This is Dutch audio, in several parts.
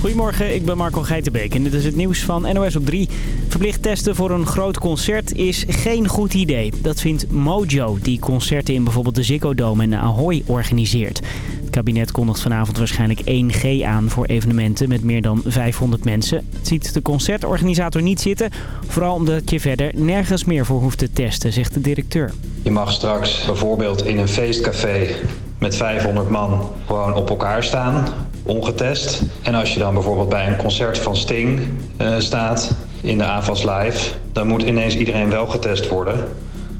Goedemorgen, ik ben Marco Geitenbeek en dit is het nieuws van NOS op 3. Verplicht testen voor een groot concert is geen goed idee. Dat vindt Mojo, die concerten in bijvoorbeeld de Ziggo Dome en de Ahoy organiseert. Het kabinet kondigt vanavond waarschijnlijk 1G aan voor evenementen met meer dan 500 mensen. Het ziet de concertorganisator niet zitten, vooral omdat je verder nergens meer voor hoeft te testen, zegt de directeur. Je mag straks bijvoorbeeld in een feestcafé met 500 man gewoon op elkaar staan, ongetest. En als je dan bijvoorbeeld bij een concert van Sting uh, staat in de AVAS Live... dan moet ineens iedereen wel getest worden.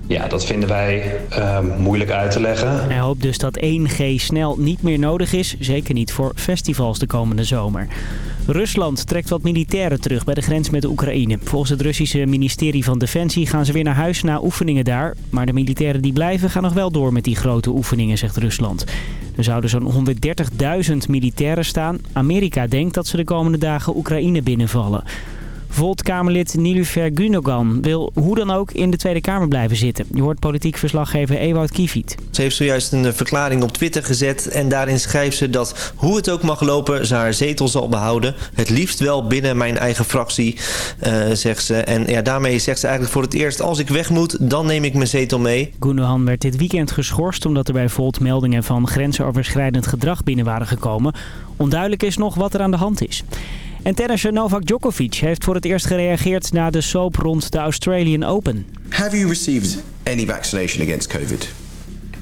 Ja, dat vinden wij uh, moeilijk uit te leggen. Hij hoopt dus dat 1G snel niet meer nodig is. Zeker niet voor festivals de komende zomer. Rusland trekt wat militairen terug bij de grens met de Oekraïne. Volgens het Russische ministerie van Defensie gaan ze weer naar huis na oefeningen daar. Maar de militairen die blijven gaan nog wel door met die grote oefeningen, zegt Rusland. Er zouden zo'n 130.000 militairen staan. Amerika denkt dat ze de komende dagen Oekraïne binnenvallen. Volt-Kamerlid Nilufer Gunogan wil hoe dan ook in de Tweede Kamer blijven zitten. Je hoort politiek verslaggever Ewout Kiefiet. Ze heeft zojuist een verklaring op Twitter gezet en daarin schrijft ze dat hoe het ook mag lopen ze haar zetel zal behouden. Het liefst wel binnen mijn eigen fractie, uh, zegt ze. En ja, daarmee zegt ze eigenlijk voor het eerst als ik weg moet, dan neem ik mijn zetel mee. Gunogan werd dit weekend geschorst omdat er bij Volt meldingen van grensoverschrijdend gedrag binnen waren gekomen. Onduidelijk is nog wat er aan de hand is. En tennisser Novak Djokovic heeft voor het eerst gereageerd na de soap rond de Australian Open. Have you received any vaccination against COVID?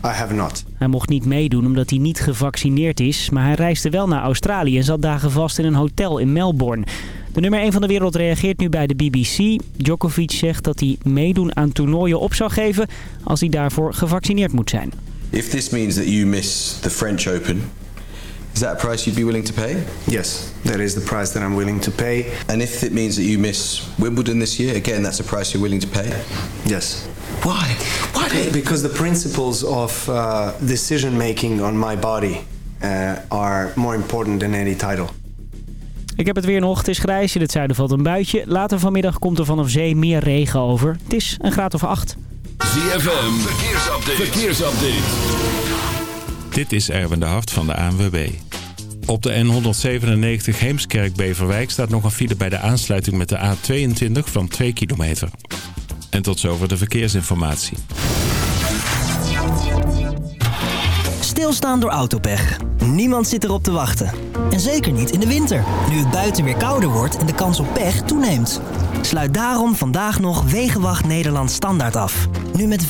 I have not. Hij mocht niet meedoen omdat hij niet gevaccineerd is, maar hij reisde wel naar Australië en zat dagen vast in een hotel in Melbourne. De nummer 1 van de wereld reageert nu bij de BBC. Djokovic zegt dat hij meedoen aan toernooien op zou geven als hij daarvoor gevaccineerd moet zijn. If this means that you miss the French Open, Is that a price you'd be willing to pay? Yes, that is the price that I'm willing to pay. And if it means that you miss Wimbledon this year, again, that's a price you're willing to pay? Yes. Why? Why? Because the principles of uh, decision making on my body uh, are more important than any title. Ik heb het weer nog. Het is grijs. In het zuiden valt een buitje. Later vanmiddag komt er vanaf zee meer regen over. Het is een graad of acht. ZFM. Verkeersupdate. Verkeersupdate. Dit is Erwin de Hart van de ANWB. Op de N197 Heemskerk-Beverwijk staat nog een file bij de aansluiting met de A22 van 2 kilometer. En tot zover de verkeersinformatie. Stilstaan door autopech. Niemand zit erop te wachten. En zeker niet in de winter, nu het buiten weer kouder wordt en de kans op pech toeneemt. Sluit daarom vandaag nog Wegenwacht Nederland standaard af. Nu met 15%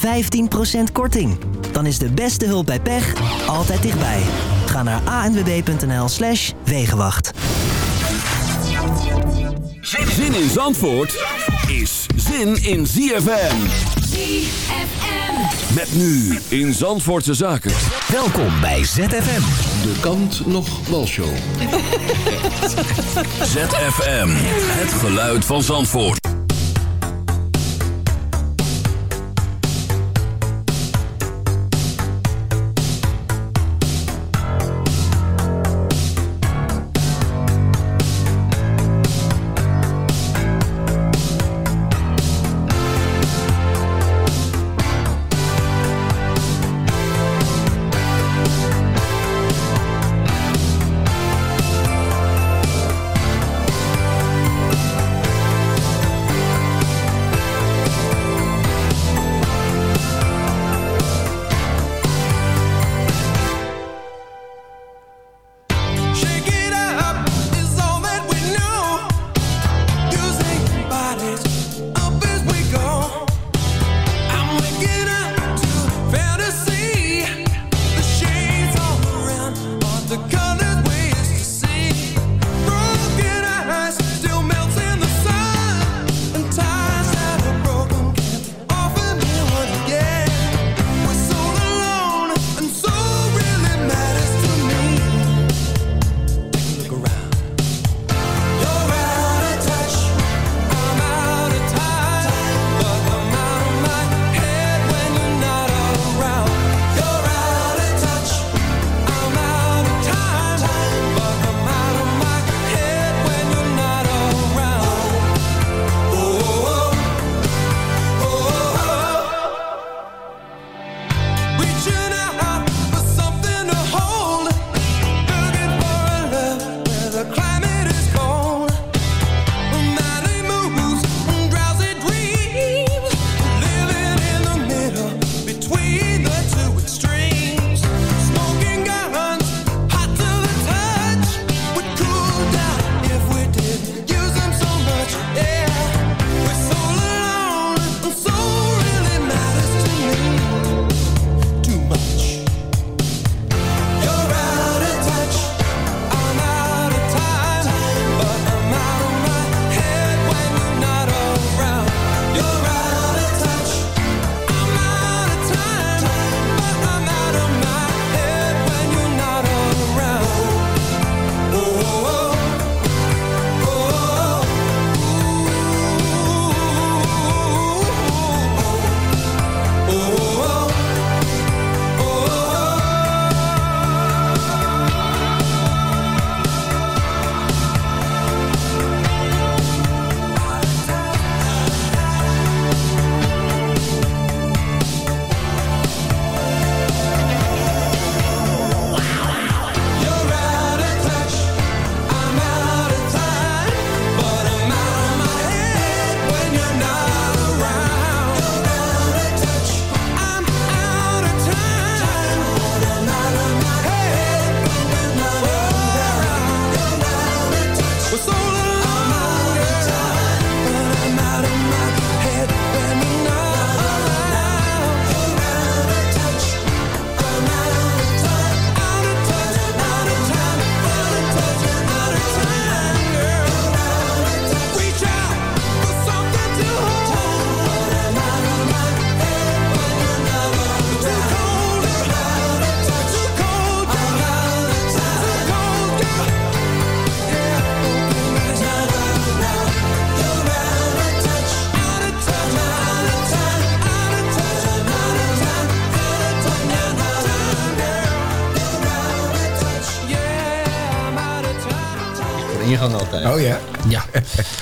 korting. Dan is de beste hulp bij pech altijd dichtbij. Ga naar anwb.nl slash Wegenwacht. Zin in Zandvoort is zin in ZFM. ZFM. Met nu in Zandvoortse Zaken. Welkom bij ZFM. De kant nog wel show. ZFM. Het geluid van Zandvoort.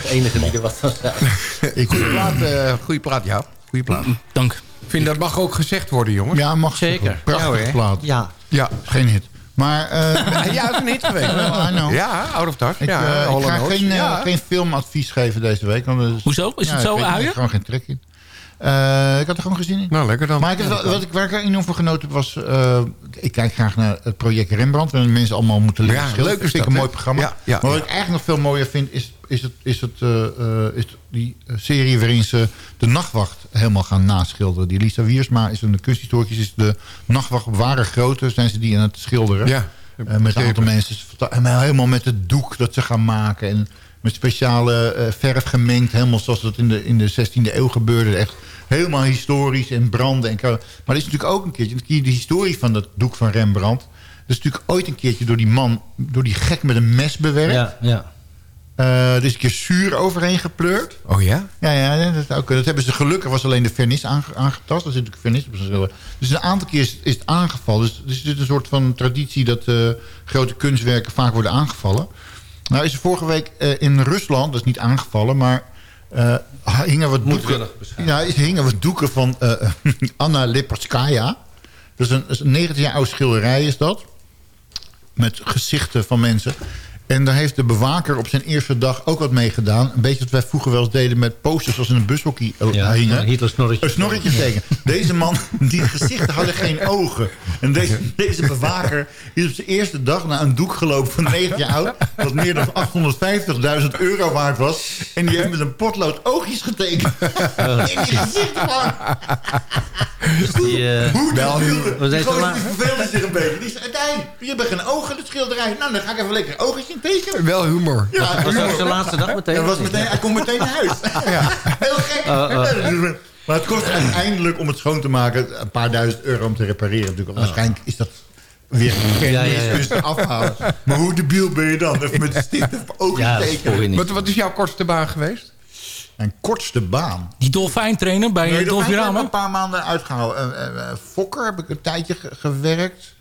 De enige die er wat van zei. Goeie plaat, eh goeie plaat, ja. Goeie plaat. Dank. Ik vind dat mag ook gezegd worden, jongens. Ja, mag Zeker. Prachtige Ja, plaat. Ja. Ja. Geen hit. Maar eh, Ja, het is een hit geweest. Ja, I know. Ja, out of touch. ik, ja, eh, ik ga geen, ja. geen filmadvies geven deze week. Want is- Hoezo? Is het zo? Ik heb gewoon geen trek in. Eh, ik had er gewoon gezien in. Nou, lekker dan. Maar ik wat ik, waar ik er enorm voor genoten heb was... eh, ik kijk graag naar het project Rembrandt... waarin mensen allemaal moeten leren Ja, schilderen. leuk is vind ik dat, een mooi programma. Ja, ja, maar wat ik eigenlijk nog veel mooier vind... is, is, het, is, het, eh, is die serie waarin ze de nachtwacht helemaal gaan naschilderen. Die Lisa Wiersma is een kunsthistoricus. Is de nachtwacht op ware grootte zijn ze die aan het schilderen. Ja, met een aantal mensen. En Helemaal met het doek dat ze gaan maken. En met speciale eh, verf gemengd. Helemaal zoals dat in de, in de 16e eeuw gebeurde. Echt helemaal historisch en branden. En, maar er is natuurlijk ook een keertje... De historie van dat doek van Rembrandt... Dat is natuurlijk ooit een keertje door die man... door die gek met een mes bewerkt. Ja, ja. Eh, er is een keer zuur overheen gepleurd. Oh ja? Ja, ja dat, ook, dat hebben ze gelukkig. was alleen de vernis aange- aangetast. Er zit natuurlijk vernis op. Dus een aantal keer is, is het aangevallen. Dus, dus dit is een soort van traditie dat eh, grote kunstwerken vaak worden aangevallen. Nou is er vorige week eh, in Rusland, dat is niet aangevallen, maar eh, hingen wat doeken. Ja, hingen wat doeken van eh, Anna Leporskaya. Dat is een, een 19 jaar oude schilderij is dat. Met gezichten van mensen. En daar heeft de bewaker op zijn eerste dag ook wat mee gedaan. Een beetje wat wij vroeger wel eens deden met posters... zoals in een bushockey eh, Ja, hingen. een Hitler-snorretje. Een snorretje steken. Deze man, die gezichten hadden geen ogen. En deze, deze bewaker is op zijn eerste dag naar een doek gelopen van 9 jaar oud... dat meer dan 850.000 euro waard was. En die heeft met een potlood oogjes getekend. In die gezichten van... Dus die, eh, Hoe wel, die wat die verveelde zich een beetje. Die zei, Dijn, je hebt geen ogen, de schilderij. Nou, dan ga ik even lekker oogjes in tekenen. Wel humor. Ja, Was zijn laatste dag meteen? Ja, was meteen, hij komt meteen naar huis. Heel gek. Oh, Maar het kost uiteindelijk om het schoon te maken... een paar duizend euro om te repareren. Natuurlijk. Waarschijnlijk is dat weer geen Ja, ja, ja. dus te afhalen. Maar hoe debiel ben je dan? Even met de stift even ogen Ja, dat tekenen. hoor je niet. Wat, wat is jouw kortste baan geweest? Mijn kortste baan. Die dolfijntrainer bij Nee, heb ik Dolfirama. een paar maanden uitgehouden. Eh, eh, eh, Fokker heb ik een tijdje ge- gewerkt.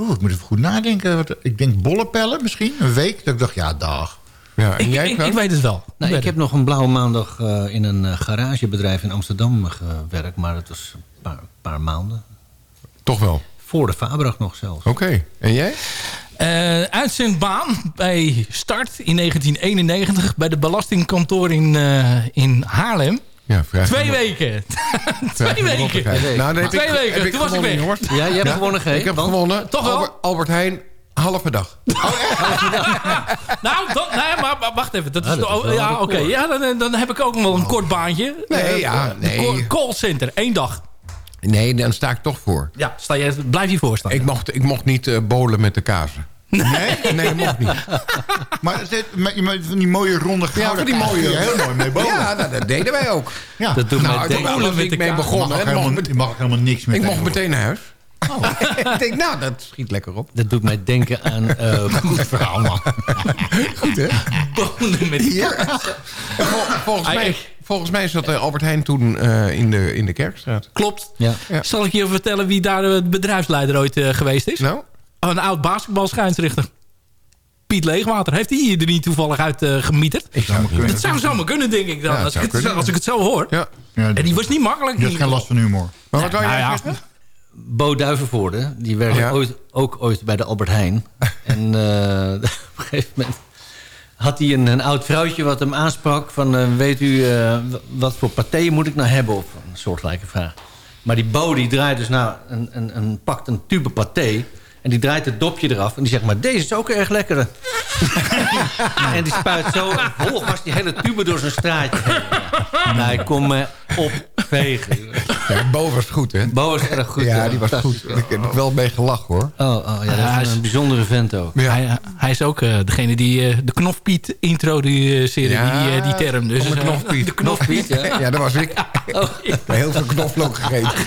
Oeh, ik moet even goed nadenken. Wat- Ik denk bollepellen misschien. Een week. Dat ik dacht, ja, dag. Ja, en Ik, jij ik, weet het wel. Nou, ik heb nog een blauwe maandag eh, in een eh, garagebedrijf in Amsterdam eh, gewerkt. Maar dat was een paar, paar maanden. Toch wel. Voor de Fabrag nog zelfs. Oké. En jij? Eh, uitzendbaan bij Start in 1991 bij de Belastingkantoor in, eh, in Haarlem. Ja, vraag Twee me- weken. Twee weken. Nou, heb Twee ik, weken, ik toen was ik weg. jongens. Ja, je hebt gewonnen, G. Ik heb want- gewonnen. Toch wel? Albert, Albert Heijn, halve dag. Nou, dan, nee, maar, wacht even. Dat is Ja, oké. Ja, dan, dan heb ik ook nog wel een kort baantje. Nee, Eh, ja, nee. call- Callcenter, één dag. Nee, dan sta ik toch voor. Ja, sta je, blijf je voorstaan. Ik mocht, ik mocht niet eh, bolen met de kazen. Nee? Nee, dat mocht niet. Maar het met, met van die mooie ronde Ja, gouden van die mooie. heel mooi mee boven. Ja, nou, dat deden wij ook. Ja. Dat doet Nou, was ik mee mag, begonnen. helemaal, mocht met- je mag helemaal niks meer ik mocht meteen naar huis. ik denk, nou, dat schiet lekker op. Dat doet mij denken aan... eh, goed verhaal, man. Goed, hè? Bonen met vol- volgens, mij, volgens mij zat eh, Albert Heijn toen eh, in, de, in de Kerkstraat. Klopt. Ja. Ja. Zal ik je vertellen wie daar de bedrijfsleider ooit eh, geweest is? Nou? Een oud basketbalschijnsrichter. Piet Leegwater. Heeft hij er niet toevallig uit eh, gemieterd? Ik zou het Dat zou zomaar kunnen, denk ik dan. Ja, als, ik het, kunnen, als ik het zo hoor. Ja. Ja, En die was niet makkelijk. Je hebt geen last van humor. Maar wat wou jij Nou ja. Bo Duivenvoorde, die werkte Ja. ooit, ook ooit bij de Albert Heijn. en eh, op een gegeven moment had hij een, een oud vrouwtje wat hem aansprak... van eh, weet u, eh, wat voor paté moet ik nou hebben? Of een soortgelijke vraag. Maar die Bo die draait dus nou, een, een, een, pakt een tube paté... en die draait het dopje eraf en die zegt... maar deze is ook erg lekker. en die spuit zo vol was die hele tube door zijn straatje heen. Ja. Nou, ik kon me opvegen. Ja, Bo was goed, hè? Bo was erg goed. Ja, die was goed. Ik heb er wel mee gelachen, hoor. Oh, oh ja, dat is is- een bijzondere vent ook. Ja. Hij, hij is ook eh, degene die eh, de Knofpiet introduceerde, Ja, die, eh, die term. Dus, de eh, Knofpiet. de Knofpiet. ja. Ja, dat was ik. Oh, ja. Heel veel knoflook gegeten.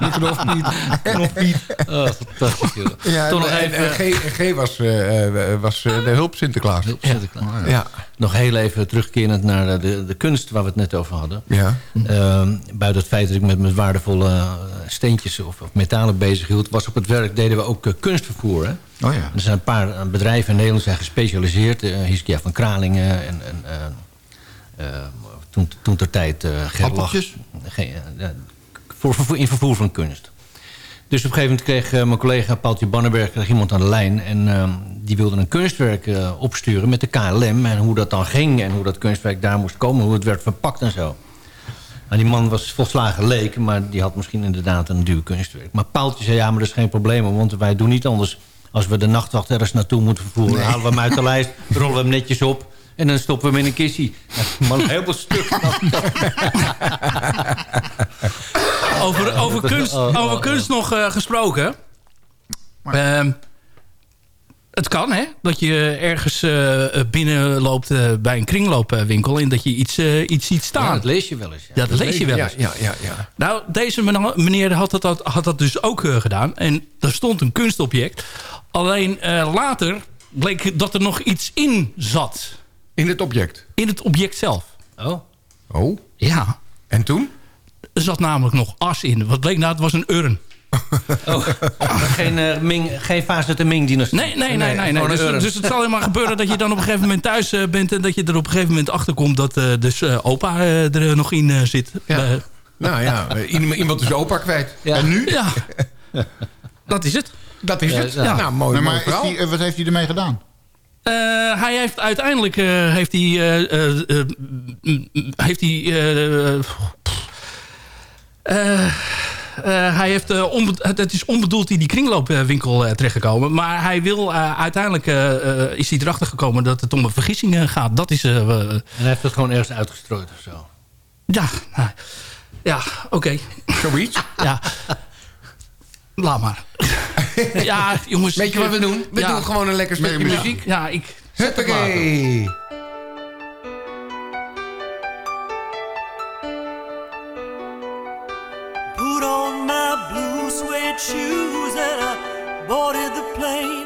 De knofpiet. Knofpiet. Oh, fantastisch, joh. Ja, Toch nog en, even... en G, G was, eh, eh, was eh, de hulp Sinterklaas. Hulp Sinterklaas. Ja. Nog heel even terugkerend naar de, de kunst waar we het net over hadden. Ja. Ehm, buiten het feit dat ik met mijn waardevolle eh, steentjes of, of metalen bezig hield... was op het werk deden we ook eh, kunstvervoer. Hè? Oh ja. Er zijn een paar eh, bedrijven in Nederland zijn gespecialiseerd. Uh, Hiskia van Kralingen en, en uh, toen, toen ter tijd uh, Appeltjes? voor, voor, in vervoer van kunst. Dus op een gegeven moment kreeg mijn collega Paultje Bannenberg kreeg iemand aan de lijn. En uh, die wilde een kunstwerk uh, opsturen met de KLM. En hoe dat dan ging en hoe dat kunstwerk daar moest komen. Hoe het werd verpakt en zo. Nou, die man was volslagen leek, maar die had misschien inderdaad een duur kunstwerk. Maar Paaltje zei, ja, maar dat is geen probleem, want wij doen niet anders. Als we de nachtwacht ergens naartoe moeten vervoeren, nee. halen we hem uit de lijst, rollen we hem netjes op en dan stoppen we hem in een kistje. Ja, man, heel stuk. over, over, kunst, over kunst nog uh, gesproken. Uh, het kan, hè? Dat je ergens uh, binnenloopt uh, bij een kringloopwinkel... en dat je iets, uh, iets ziet staan. Ja, dat lees je wel eens. Ja, dat, dat, lees je wel eens. Ja, ja, ja, Nou, deze meneer had dat, had dat dus ook gedaan. En er stond een kunstobject. Alleen later bleek dat er nog iets in zat. In het object? In het object zelf. Oh. Oh? Ja. En toen? Er zat namelijk nog as in. Wat bleek nou? Het was een urn. Oh, geen, uh, Ming, geen fase de Ming-dynastie. Nee, nee, nee. nee, nee. Dus, dus, het zal helemaal gebeuren dat je dan op een gegeven moment thuis uh, bent... en dat je er op een gegeven moment achter komt dat uh, dus opa er nog in zit. Ja. nou ja, iemand is opa kwijt. Ja. En nu? Ja, dat is het. Dat is het. Ja, nou, mooi, maar mooi die, wat heeft hij ermee gedaan? Uh, hij heeft uiteindelijk uh, heeft hij, uh, heeft hij hij heeft, het is onbedoeld in die kringloopwinkel terechtgekomen. Maar hij wil uiteindelijk is hij erachter gekomen dat het om een vergissing gaat. Dat is, en hij heeft het gewoon ergens uitgestrooid of zo. Ja, nou, ja, oké. Okay. Zoiets? ja. Laat maar. ja, jongens. Weet je wat we doen? We ja. doen gewoon een lekker stukje muziek. Ja, ik... Huppakee. Put on my blue suede shoes and I boarded the plane.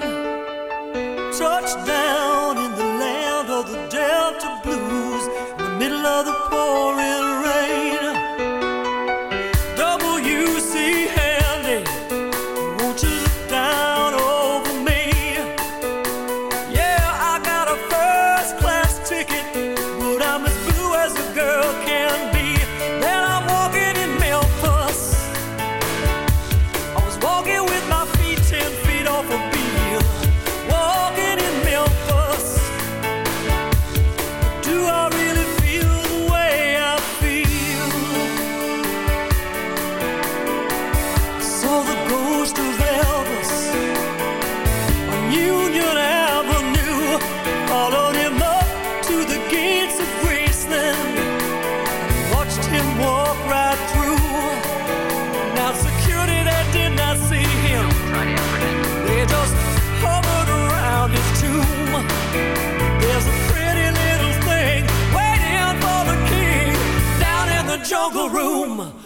Touchdown in the land of the Delta Blues in the middle of the the room.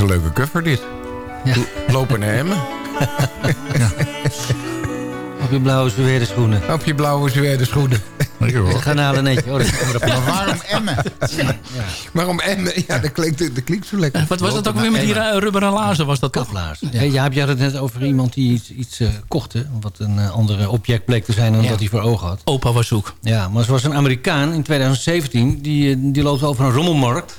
Een leuke cover, dit. Lopen naar Emmen. Op je blauwe zware schoenen. Op je blauwe zware schoenen. Garnalen netje. Oh, Maar waarom Emmen? Waarom Emmen? Ja, dat klinkt, dat klinkt zo lekker. Wat was dat ook weer met die ru- rubberen laarzen? Was dat toch? Kaplaars. Ja. Ja, je had het net over iemand die iets, iets eh, kocht, hè, wat een eh, ander object bleek te zijn dan Ja. dat hij voor ogen had. Opa was zoek. Ja, maar zoals een Amerikaan in 2017, die, eh, die loopt over een rommelmarkt.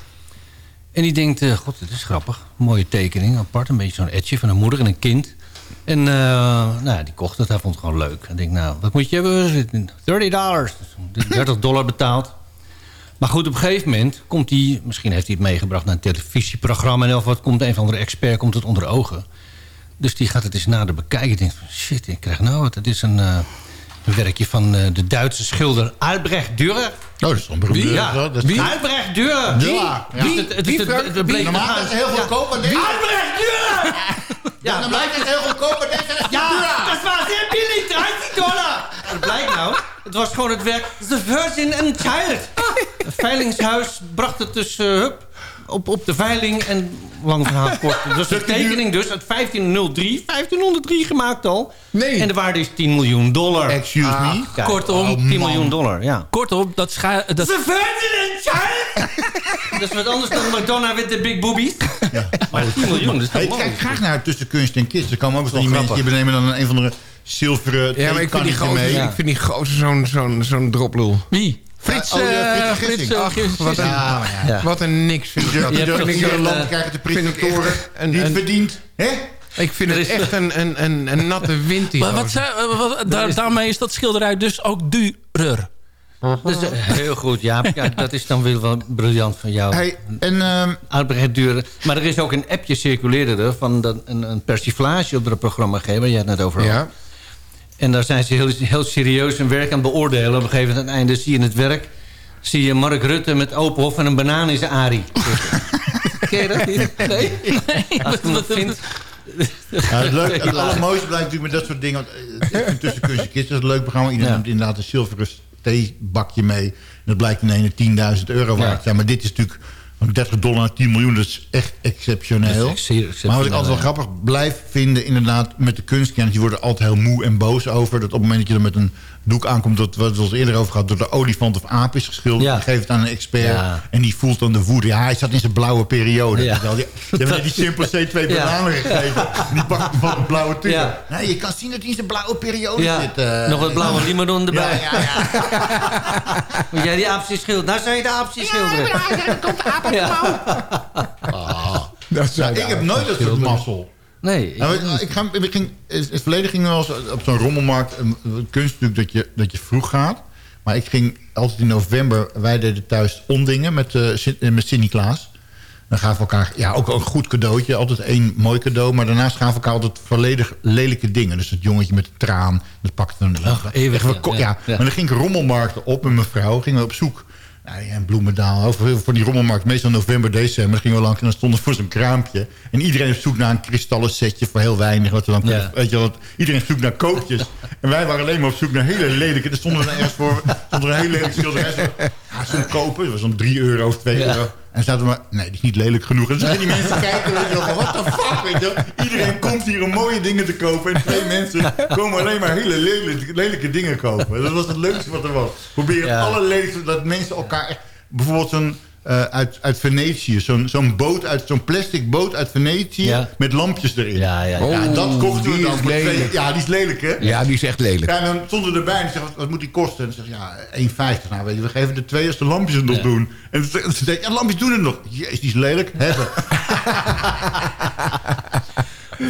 En die denkt, eh, god, dit is grappig. Mooie tekening, apart. Een beetje zo'n etje van een moeder en een kind. En eh, nou, die kocht het, hij vond het gewoon leuk. En denkt, nou, wat moet je hebben? 30 dollars. 30 dollar betaald. Maar goed, op een gegeven moment komt hij... Misschien heeft hij het meegebracht naar een televisieprogramma... en of wat komt een of andere expert komt het onder ogen. Dus die gaat het eens nader bekijken. denkt, shit, ik krijg nou wat. Het is een, eh, een werkje van eh, de Duitse schilder Albrecht Dürer. Oh, dat is een beroemde... Ja, dat is- Albrecht Dürer. Wie? Ja. Wie? Het, bleek Normaal is het heel goedkoop, deze... Albrecht Dürer! Ja, Normaal blijkt is het heel goedkoop, is Ja, dat was heel billig, 30 dollar! Het blijkt nou, het was gewoon het werk The Virgin and Child. Het veilingshuis bracht het dus eh, hup, op, op de veiling en lang verhaal kort. Dus de tekening dus uit 1503, 1503 gemaakt al. Nee. En de waarde is 10 miljoen dollar. Excuse me? Kijk, Kortom, 10 man. miljoen dollar, ja. Kortom, dat scha... Dat, The Virgin and Child! dat is wat anders dan Madonna with the big boobies. Maar 10 miljoen, dat is Hey, toch ik kijk graag naar tussen kunst en kids. Er komen ook eens van die Wel mensen die benemen dan een, van de zilveren Ja, maar ik vind die gozer, mee. ik vind die gozer zo'n zo'n zo'n droplul. Wie? Frits, oh, ja, eh, Frits Frits, Gissing. eh, Ach, wat een, Ja, ja. Wat een niks. Je ieder zo'n, land eh, krijgen de presentatoren een- verdient. Hè? Ik vind het echt een, een, een, een natte wind. die Maar wat, zei- eh, wat- daar, daarmee is dat schilderij dus ook duurder. Dus, heel goed, ja. ja. Dat is dan weer wel briljant van jou. Hey, en ehm, Albrecht Duren. Maar er is ook een appje circuleerde er... van dat, een, een persiflage op het programma gegeven. Je had het net over. had. Ja. En daar zijn ze heel, heel serieus hun werk aan het beoordelen. Op een gegeven moment aan het einde zie je het werk... zie je Mark Rutte met open hof en een banaan in zijn ari. Ken je dat niet? Nee? Als ik hem nog vind... ja, het, leuk, het allermooiste blijft natuurlijk met dat soort dingen. want, eh, tussen en kids dat is een leuk programma. Iedereen Ja. neemt inderdaad een zilveren theebakje mee. En dat blijkt in ene 10.000 euro waard Ja. zijn. Maar dit is natuurlijk van 30 dollar naar 10 miljoen. Dat is echt exceptioneel. Is maar wat ik altijd wel grappig blijf vinden... inderdaad met de kunstkenners... die worden altijd heel moe en boos over... dat op het moment dat je er met een doek aankomt... dat wat we het eerder over gehad... door de olifant of aap is geschilderd... Ja. die geeft het aan een expert... Ja. en die voelt dan de woede. Ja, hij zat in zijn blauwe periode. Ja. Je hebt net die Simple C twee Ja. bananen gegeven. Die pakt van een blauwe. Nee, je kan zien dat hij in zijn blauwe periode Ja, zit. eh. nog wat blauwe limadon erbij. Ja, ja, ja. Moet jij die aapjes schilderen? Nou zou je de aapjes schilderen. Ja. Dat Ja, ik heb nooit dat soort mazzel. Nee, ik Nou, ik, ga, ik ging, in het verleden ging wel eens op zo'n rommelmarkt. Een, een kunst natuurlijk dat je, dat je vroeg gaat. Maar ik ging altijd in november... Wij deden thuis ondingen met, eh, met Sint-Niklaas. Dan gaven we elkaar ja, ook een goed cadeautje. Altijd één mooi cadeau. Maar daarnaast gaven we elkaar altijd volledig lelijke dingen. Dus het jongetje met de traan. Dat pakte dan... Ach, eeuwig, ja. ja. Maar dan ging ik rommelmarkten op met mijn vrouw. Gingen we op zoek nou, ja, in Bloemendaal, over voor die rommelmarkt, meestal november, december, gingen we langs en dan stonden we voor zo'n kraampje. En iedereen op zoek naar een kristallen setje voor heel weinig. Wat we dan, Ja. weet je, wel, iedereen op zoek naar koopjes. en wij waren alleen maar op zoek naar hele lelijke. Er stonden we dan ergens voor, stond er een hele lelijke schilderij. Ja, zo'n kopen, dat was dan 3 euro of 2 Ja. euro. En zaten we maar, nee, die is niet lelijk genoeg. En zaten die mensen kijken, weet je wel, what the fuck, weet je wel. Iedereen komt hier om mooie dingen te kopen. En twee mensen komen alleen maar hele lelijke, lelijke dingen kopen. Dat was het leukste wat er was. Probeer het Ja. allerlelijkste, dat mensen elkaar echt... Bijvoorbeeld zo'n... eh, uit, uit Venetië, zo'n zo'n boot uit zo'n plastic boot uit Venetië Ja. met lampjes erin. Ja, ja, ja. Ja, dat kochten we dan is voor twee-. Ja, die is lelijk, hè? Ja, die is echt lelijk. Ja, en dan stonden erbij en ze zeggen, wat, wat moet die kosten? En ze zeggen, ja, 1,50. Nou, weet je, we geven de twee als de lampjes het nog Ja. doen. En ze ze zeggen, ja, lampjes doen het nog. Jezus, die is lelijk. Hebben.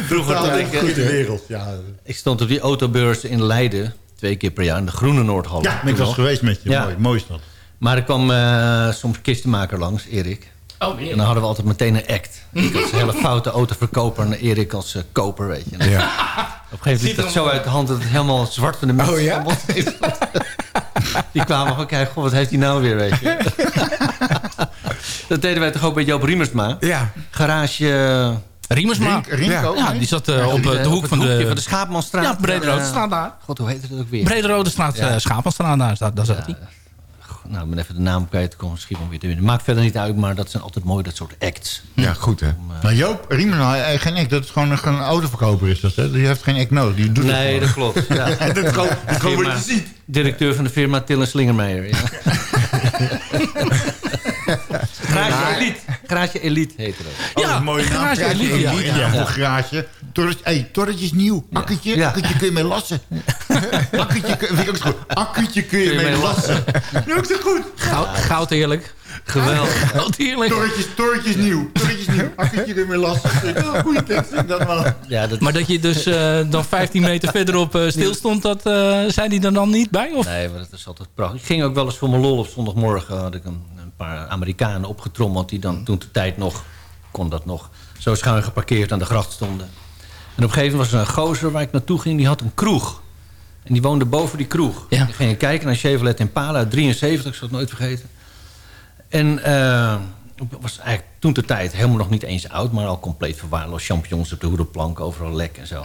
Vroeger toen ik, goed de eh, wereld. Ja, ik stond op die autobeurs in Leiden. Twee keer per jaar in de Groene Noordhal. ja ik was geweest met je. Ja. Mooi, mooi is dat. Maar er kwam eh, soms kistenmaker langs, Erik. Oh, En dan hadden we altijd meteen een act. Ik als een hele foute autoverkoper en Erik als eh, koper, weet je. Ja. Op een gegeven moment liep dat zo uit de hand dat het helemaal zwart van de mensen Oh, ja? Die kwamen gewoon kijken, goh, wat heeft hij nou weer, weet je. dat deden wij toch ook bij Joop Riemersma. Ja. Garage... Riemersma. Rink- Rinko? Ja, die zat eh, Ja, op eh, eh, de op hoek van hoekje de... van de Schaapmanstraat. Ja, Brederode Eh, straat daar. God, hoe heet het ook weer? Brederode straat. Schapenstraat, daar, staat- daar zat hij. Nou, ik ben even de naam kwijt. komen misschien wel weer te winnen. Maakt verder niet uit, maar dat zijn altijd mooi, dat soort acts. Ja, goed hè. Nou Joop, Riemen, nou, geen ek, dat is gewoon een, een autoverkoper is dat, hè? Die heeft geen ek nodig, die doet Nee, dat klopt. Ja. dat is gewoon, dat is gewoon wat je ziet. Directeur van de firma Tiller Slingermeijer. Ja. Garage Elite. Garage Elite heet het ook. Oh, Ja, een mooie naam. garage Garage Elite, ja. Elite, ja. Voor garage. Torretje, hey, torretje is nieuw. Akkertje, Ja. akkertje kun je mee lassen. akkertje, kun- vind ik ook zo goed. Akkertje kun je, mee lassen. Dat is ook zo goed. Goud, goud eerlijk. Geweldig. Goud eerlijk. Torretjes, torretjes nieuw. Torretjes nieuw. Akkertje kun je mee lassen. Oh, goeie tekst, vind ik dat wel. Ja, dat Maar dat je dus eh, dan 15 meter verderop eh stilstond, dat eh zijn die er dan niet bij? Of? Nee, maar dat is altijd prachtig. Ik ging ook wel eens voor mijn lol op zondagmorgen. Had ik een, een paar Amerikanen opgetrommeld die dan toen de tijd nog, kon dat nog, zo schuin geparkeerd aan de gracht stonden. En op een gegeven moment was er een gozer waar ik naartoe ging, die had een kroeg. En die woonde boven die kroeg. Ja. Ik ging kijken naar Chevrolet Impala uit 73, ik zal het nooit vergeten. En eh was eigenlijk toen de tijd helemaal nog niet eens oud... maar al compleet verwaarloosd. Champignons op de hoedenplank, overal lek en zo.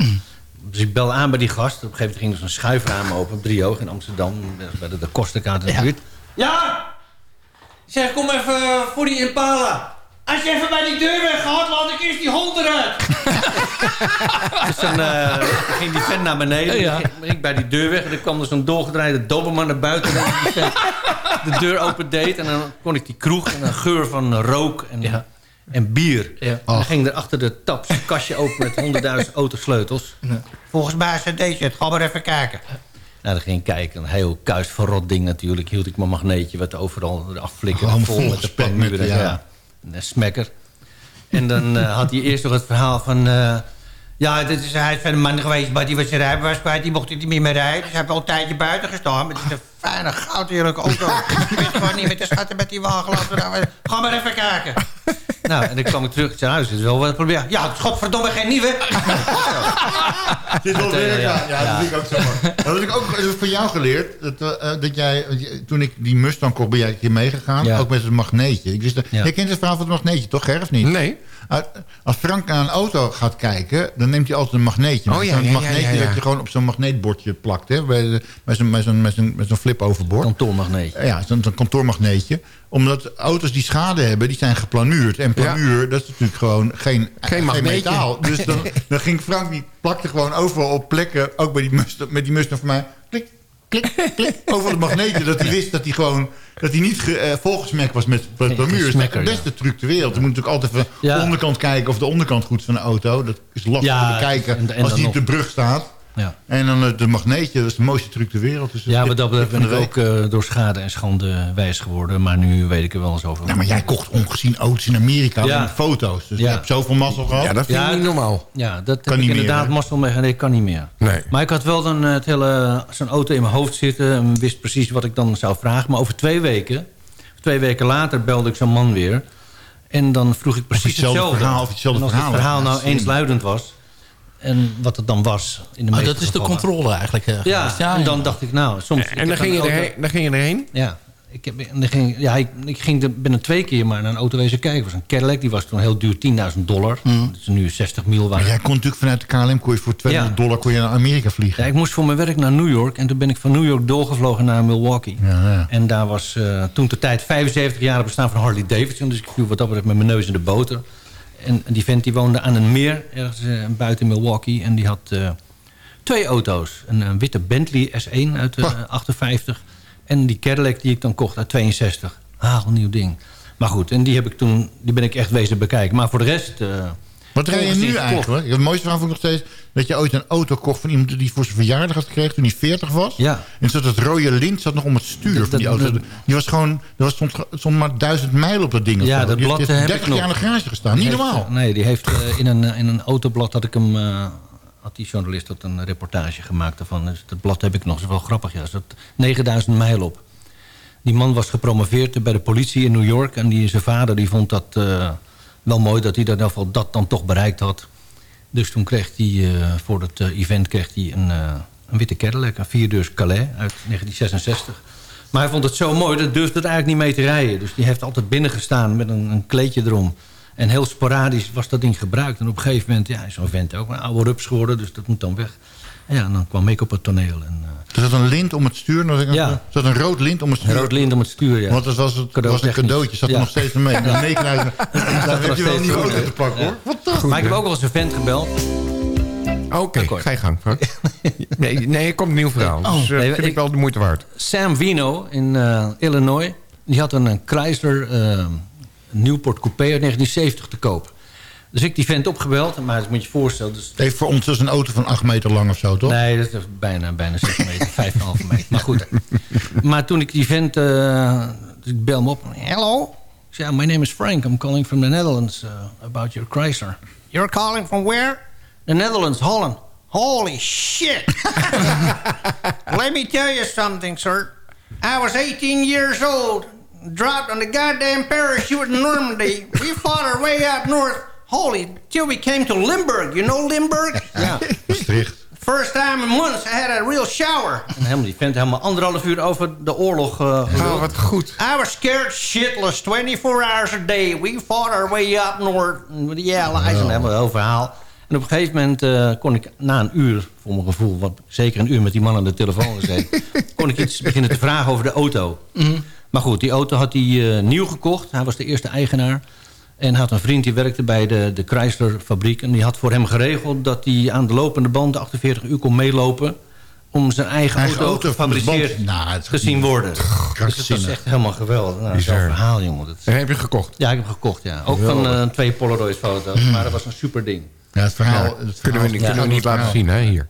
Dus ik bel aan bij die gast. Op een gegeven moment ging er zo'n schuifraam open op Driehoog in Amsterdam. Bij de, de Kosterkaart in de Ja. buurt. Ja! Zeg, kom even voor die Impala. Als je even bij die deur weg gaat, laat ik eerst die hond eruit. dus dan eh, ging die vent naar beneden. Ja. Ik ging bij die deur weg. En dan kwam er zo'n doorgedraaide doberman naar buiten. En die vent de deur open deed. En dan kon ik die kroeg en een geur van rook en, Ja. en bier. Ja. En dan ging er achter de taps een kastje open met honderdduizend autosleutels. Volgens mij zijn deze het. Ga maar even kijken. Nou, dan ging ik kijken. Een heel kuis verrot ding natuurlijk. Hield ik mijn magneetje wat overal eraf flikkerde. Gewoon vol met de panmuren. ja. Ja. Een smekker. En dan eh, had hij eerst nog het verhaal van... eh, ja, dit is, hij is van een man geweest, maar die was rijbewijs kwijt. Die mocht niet meer mee rijden. Dus hij heeft al een tijdje buiten gestaan. Een fijne, goudheerlijke auto. Die wist gewoon niet met de schatten met die wagen. laten nou- Ga maar even kijken. Nou, en dan kwam ik terug. Ik zei, nou, is het wel wat proberen. Ja, het is godverdomme geen nieuwe. Dit is wel weer, ja, ja, dat vind ik ook zo mooi. Dat heb ik ook van jou geleerd. Dat, eh, dat jij, toen ik die Mustang kocht, ben jij een keer meegegaan. Ja. Ook met het magneetje. Ik wist, dat- Ja. Jij kent het verhaal van het magneetje, toch, Ger, of niet? Nee. Als Frank naar een auto gaat kijken, dan neemt hij altijd een magneetje. Oh, ja, zo'n ja, magneetje ja, dat je gewoon op zo'n magneetbordje plakt. Hè, bij zo'n met zo'n- met zo'n- met zo'n flip-overbord. Kantoormagneetje. Ja, zo'n kantoormagneetje. Omdat auto's die schade hebben, die zijn geplanuurd. En planuur, dat is natuurlijk gewoon geen, Geen metaal. Dus dan, dan ging Frank, die plakte gewoon overal op plekken... ook bij die Mustang, met die Mustang van mij... klik, klik, klik, over het magneetje. Dat hij wist dat hij gewoon... dat hij niet eh, volgesmekt was met plamuur. Dat is de beste truc ter wereld. Je moet natuurlijk altijd even Ja. de onderkant kijken... of de onderkant goed is van de auto. Dat is lastig te bekijken en- en als die op de brug staat. Ja. En dan het de magneetje, dat is de mooiste truc ter wereld. Dus Ja, maar dat ben ik ook eh, door schade en schande wijs geworden. Maar nu weet ik er wel eens over. Ja, maar jij kocht ongezien auto's in Amerika Ja. met foto's. Dus Ja. je hebt zoveel mazzel gehad. Ja, dat vind Ja, ik niet normaal. Ja, dat Kan heb niet ik meer, inderdaad mazzel mee. Nee, kan niet meer. Nee. Maar ik had wel dan eh, het hele, zo'n auto in mijn hoofd zitten... en wist precies wat ik dan zou vragen. Maar over twee weken, twee weken later belde ik zo'n man weer... en dan vroeg ik precies hetzelfde hetzelfde. verhaal, of hetzelfde en als verhaal, het verhaal nou eensluidend was... en wat het dan was in de Oh, dat is de controle eigenlijk. eh, Ja, ja, en dan dacht ik, nou, soms... En dan ging, je auto- erheen, dan ging je erheen? Ja, ik, heb, en dan ging, ja, ik, ik ging de, ben er twee keer maar naar een auto wezen kijken. Het was een Cadillac, die was toen heel duur, 10.000 dollar. Dat is nu 60 mil waard. Maar jij kon natuurlijk vanuit de KLM kon je voor 200 Ja. dollar kon je naar Amerika vliegen. Ja, ik moest voor mijn werk naar New York. En toen ben ik van New York doorgevlogen naar Milwaukee. Ja, ja. En daar was eh, toen de tijd 75 jaar bestaan van Harley Davidson. Dus ik viel wat dat betreft met mijn neus in de boter. En die vent die woonde aan een meer ergens eh, buiten Milwaukee. En die had eh, twee auto's. Een, eh, witte Bentley S1 uit de Huh. 58. En die Cadillac die ik dan kocht uit 62. Hagelnieuw ding. Maar goed, en die, heb ik toen, die ben ik echt wezen bekijken. Maar voor de rest... Wat rij je nu eigenlijk? Het mooiste verhaal vond ik nog steeds... dat je ooit een auto kocht van iemand die voor zijn verjaardag had gekregen... toen hij 40 was. Ja. En zat het rode lint zat nog om het stuur Dat- van die dat- auto. dat- Die was gewoon... Er was stond, stond maar duizend mijl op dat ding. Ja, dat blad heeft heb ik 30 nog. jaar in de garage gestaan. Niet heeft, normaal. eh, nee, die heeft eh, in, een, eh, in een autoblad had ik hem... had die journalist had een reportage gemaakt daarvan. Dus dat blad heb ik nog. Dat is wel grappig, ja. Er zat 9000 mijl op. Die man was gepromoveerd bij de politie in New York. En die, zijn vader die vond dat wel mooi dat hij dat, in ieder geval dat dan toch bereikt had. Dus toen kreeg hij eh, voor het eh, event kreeg hij een, eh, een witte Cadillac. Een vierdeurs Calais uit 1966. Maar hij vond het zo mooi, dat durfde er eigenlijk niet mee te rijden. Dus die heeft altijd binnen gestaan met een, een kleedje erom. En heel sporadisch was dat ding gebruikt. En op een gegeven moment, ja, zo'n vent ook een oude rups geworden. Dus dat moet dan weg. Ja, en dan kwam ik op het toneel. En, Er zat een lint om het stuur. nog- Ja. Er zat een rood lint om het stuur. Een rood lint om het stuur, ja. Want het was, het was een cadeautje. Zat er Ja. nog steeds mee. Ja. Meekrijgen. Daar heb je wel niet auto te pakken hoor. Maar ik heb ook wel eens een vent gebeld. Oké, ga je gang, Frank. nee, nee, er komt een nieuw verhaal. Oh. Dus eh, Nee, vind ik ik- wel de moeite waard. Sam Vino in eh, Illinois. Die had een, een Chrysler eh, Newport Coupé uit 1970 te koop. Dus ik die vent opgebeld. Maar dat moet je voorstellen. Dus, Heeft voor ons dus een auto van 8 meter lang of zo, toch? nee, dat is bijna, bijna 6 meter, 5,5 meter. Maar goed. Maar toen ik die vent... eh, dus ik bel hem op. Hello? Ik zei, my name is Frank. I'm calling from the Netherlands uh, about your Chrysler. You're calling from where? The Netherlands, Holland. Holy shit! Let me tell you something, sir. I was 18 years old, dropped on the goddamn parachute in Normandy. We fought our way up north. Holy, till we came to Limburg. You know Limburg? Ja. Maastricht. First time in months I had a real shower. En helemaal die vent helemaal anderhalf uur over de oorlog uh, Oh, wat goed. I was scared shitless 24 hours a day. We fought our way up north. With the allies. En helemaal heel verhaal. En op een gegeven moment eh, kon ik na een uur, voor mijn gevoel... wat zeker een uur met die man aan de telefoon gezeten... kon ik iets beginnen te vragen over de auto. Maar goed, die auto had hij eh, nieuw gekocht. Hij was de eerste eigenaar. En had een vriend die werkte bij de, de Chrysler fabriek. En die had voor hem geregeld dat hij aan de lopende band... 48 uur kon meelopen om zijn eigen, Eigen auto, auto gefabriceerd. Nou, is worden. Dus dat krankzinnig. echt helemaal geweldig. Nou. Zo'n verhaal, jongen. Dat... En heb je gekocht? Ja, ik heb hem gekocht, ja. Ook van eh, twee Polaroid-foto's. Maar dat was een super ding. Ja, het verhaal... Ja, het kunnen we, kunnen we niet Ja, laten zien, hè, hier.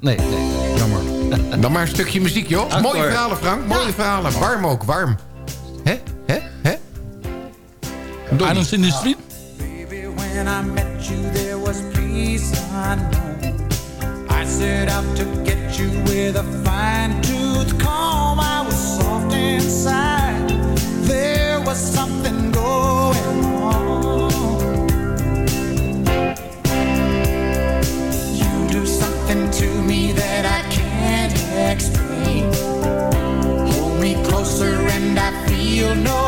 Nee, nee. Jammer. Dan maar een stukje muziek, joh. Mooie verhalen, Frank. Mooie verhalen. Warm ook, warm. Hè? Islands in the Street? When I met you, there was peace unknown. I set out to get you with a fine tooth comb. I was soft inside. There was something going on. You do something to me that I can't explain. Hold me closer and I feel no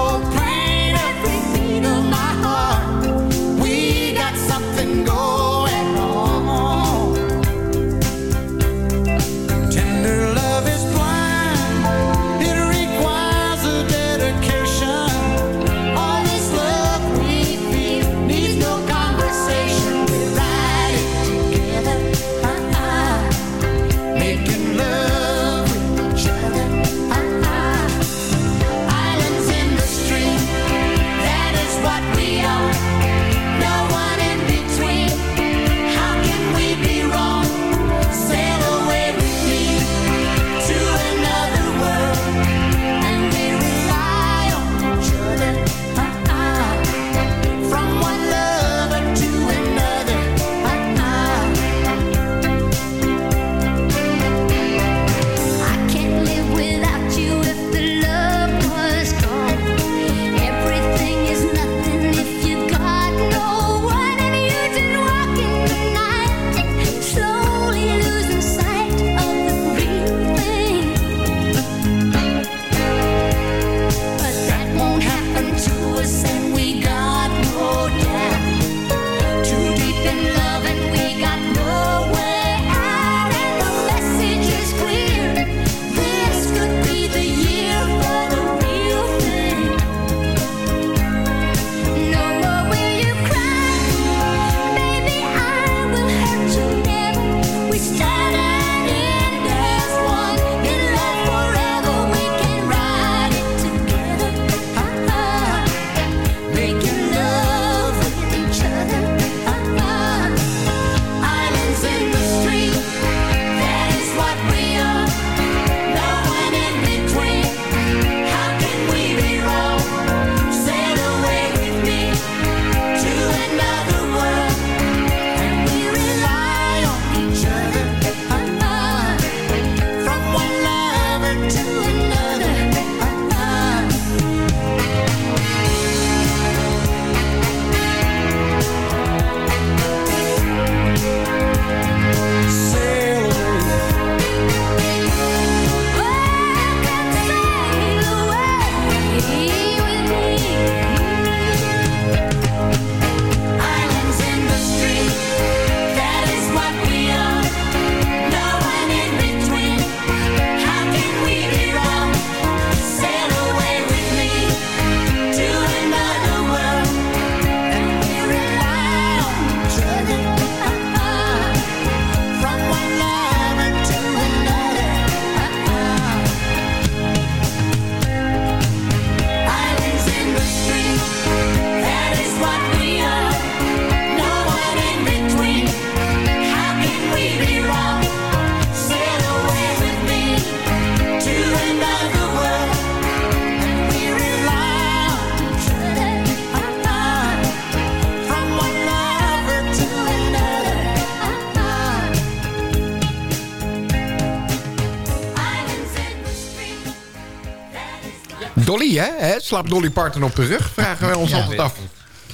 Hè? hè? Slaapt Dolly Parton op de rug? Vragen wij ons Ja. altijd af.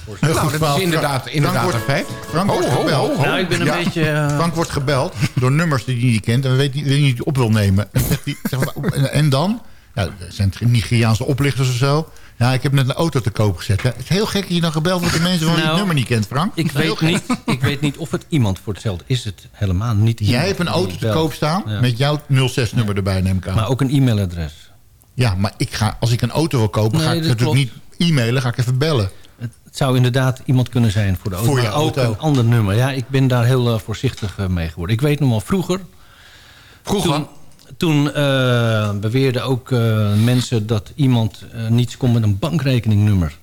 Heel Nou, goed dat is inderdaad, Frank inderdaad wordt- een feit. Frank wordt ho, gebeld. ho. Nou, ik ben een beetje... eh, Frank wordt gebeld door nummers die hij niet kent... en weet niet, weet niet die op wil nemen. En, zegt en- dan? Ja, er zijn het Nigeriaanse oplichters of zo. Ja, ik heb net een auto te koop gezet. Hè. Het is heel gek dat je dan gebeld wordt door mensen van je Nou, het nummer niet kent, Frank. Ik weet, niet, ik weet niet of het iemand voor hetzelfde is. Het helemaal niet Jij hebt een die auto te koop staan Ja. met jouw 06-nummer erbij, neem ik aan. Maar ook een e-mailadres. Ja, maar ik ga, als ik een auto wil kopen, ga ik natuurlijk niet e-mailen, ga ik even bellen. Het, het zou inderdaad iemand kunnen zijn voor de auto. Voor maar ook auto. een ander nummer. Ja, ik ben daar heel eh, voorzichtig eh, mee geworden. Ik weet nog wel vroeger... Vroeger? Toen, toen eh, beweerden ook mensen dat iemand niets kon met een bankrekeningnummer.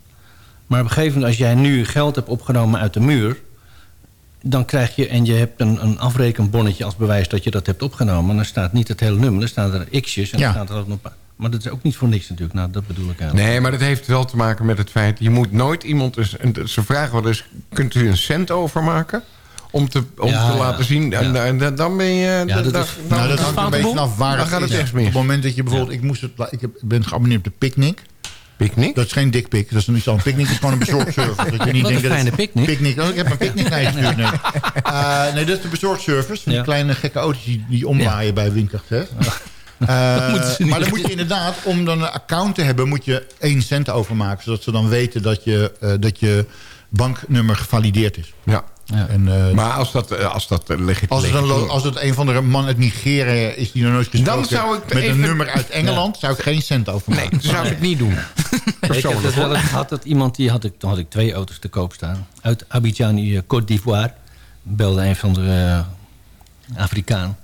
Maar op een gegeven moment, als jij nu geld hebt opgenomen uit de muur... dan krijg je, en je hebt een, een afrekenbonnetje als bewijs dat je dat hebt opgenomen... dan staat niet het hele nummer, dan staan er x'jes en Ja. dan staat er ook nog... Maar dat is ook niet voor niks natuurlijk. Nou, dat bedoel ik eigenlijk. Nee, maar dat heeft wel te maken met het feit... je moet nooit iemand... eens- en Ze vragen wel eens... kunt u een cent overmaken? Om te, om Ja, te ja. laten zien. En, Ja. en dan ben je... Ja, dat dan- is- dan- nou, dat hangt een beetje vanaf waar Dan gaat het is. echt mis. Op het moment dat je bijvoorbeeld... Ik, moest het, ik ben geabonneerd op de Picnic. Picnic? Dat is geen dikpik. Dat is niet zo. Een picnic is gewoon een bezorgservice. Dat je niet Wat denkt een dat fijne picknick. Picnic. Oh, ik heb een picnic naar je gestuurd net. Eh, nee, dat is de bezorgservice. Van die Ja. kleine gekke auto's die, die omwaaien bij windkracht 6. Eh, maar dan moet je inderdaad, om dan een account te hebben... moet je 1 cent overmaken. Zodat ze dan weten dat je, eh, dat je banknummer gevalideerd is. Ja. En, eh, Maar als dat, als dat legit- als het, een, als het een van de man uit Nigeria is die nog nooit gesproken Dan zou heeft ik met even- een nummer uit Engeland, zou ik geen cent overmaken. Nee, dan zou ik het niet doen. ik heb Persoonlijk, het wel gehad dat iemand, die had ik, toen had ik twee auto's te koop staan. Uit Abidjan, in Côte d'Ivoire. Belde een van de Afrikaan.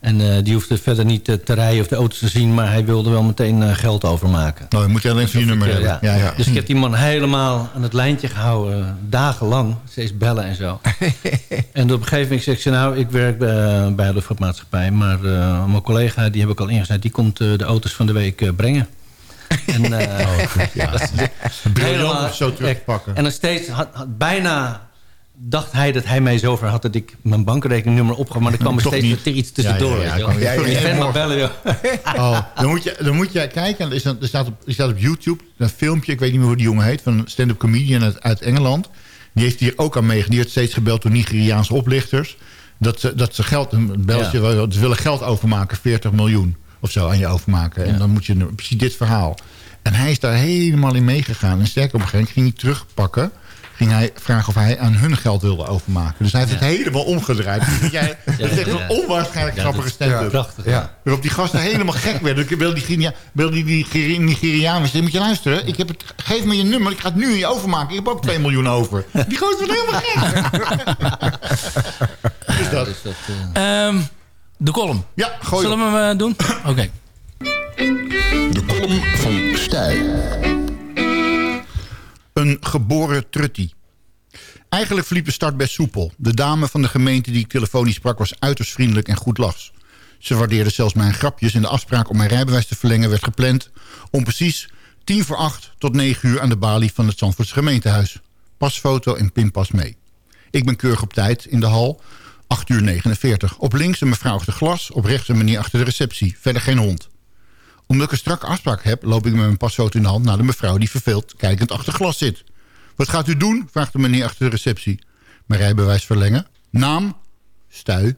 En eh, die hoefde verder niet eh, te rijden of de auto's te zien... maar hij wilde wel meteen eh, geld overmaken. Nou, je moet je alleen van je nummer hebben. ja. Ja, ja. Dus ik heb die man helemaal aan het lijntje gehouden, eh, dagenlang. Steeds bellen en zo. en op een gegeven moment zeg ik, nou, ik werk bij, bij de luchtvaartmaatschappij... maar mijn collega, die heb ik al ingezet, die komt de auto's van de week brengen. En, de- Briljant helemaal- zo terug te pakken. En nog steeds, had, had- bijna dacht hij dat hij mij zover had... dat ik mijn bankrekeningnummer opgaf... maar er kwam er steeds niet. iets tussendoor. Ja, ja, ja, ik ben maar bellen, joh. Oh, dan, moet je, dan moet je kijken. Er, een- er, staat op, er staat op YouTube een filmpje. Ik weet niet meer hoe die jongen heet. Van een stand-up comedian uit, uit Engeland. Die heeft hier ook aan meegedaan. Die heeft steeds gebeld door Nigeriaanse oplichters. Dat ze, dat ze geld... Een belletje, Ze willen geld overmaken. 40 miljoen of zo aan je overmaken. En dan moet je... Precies dit verhaal. En hij is daar helemaal in meegegaan. En sterker op een gegeven moment ging hij terugpakken. Ging hij vragen of hij aan hun geld wilde overmaken. Dus hij heeft het helemaal omgedraaid. Jij, dat is echt ja. een onwaarschijnlijk Ja, grappige is prachtig, Ja. Waarop die gasten helemaal gek werden. Ik wil die, wil die, die Nigeri- Nigerianen zeggen, moet je luisteren. Ik heb het, geef me je nummer, ik ga het nu in je overmaken. Ik heb ook 2 miljoen over. Die gozer wordt helemaal gek. dus dat. Dus dat, Ehm, de column. Ja, gooi Zullen we hem eh, doen? Oké. De column van Stijl. Een geboren trutty. Eigenlijk verliep de start best soepel. De dame van de gemeente die ik telefonisch sprak was uiterst vriendelijk en goed lachs. Ze waardeerde zelfs mijn grapjes en de afspraak om mijn rijbewijs te verlengen werd gepland... om precies tien voor acht tot negen uur aan de balie van het Zandvoorts gemeentehuis. Pasfoto en pinpas mee. Ik ben keurig op tijd in de hal, 8 uur 49. Op links een mevrouw achter glas, op rechts een meneer achter de receptie. Verder geen hond. Omdat ik een strakke afspraak heb, loop ik met mijn pasfoto in de hand... naar de mevrouw die verveeld kijkend achter glas zit. Wat gaat u doen? vraagt de meneer achter de receptie. Mijn rijbewijs verlengen. Naam? Stuy.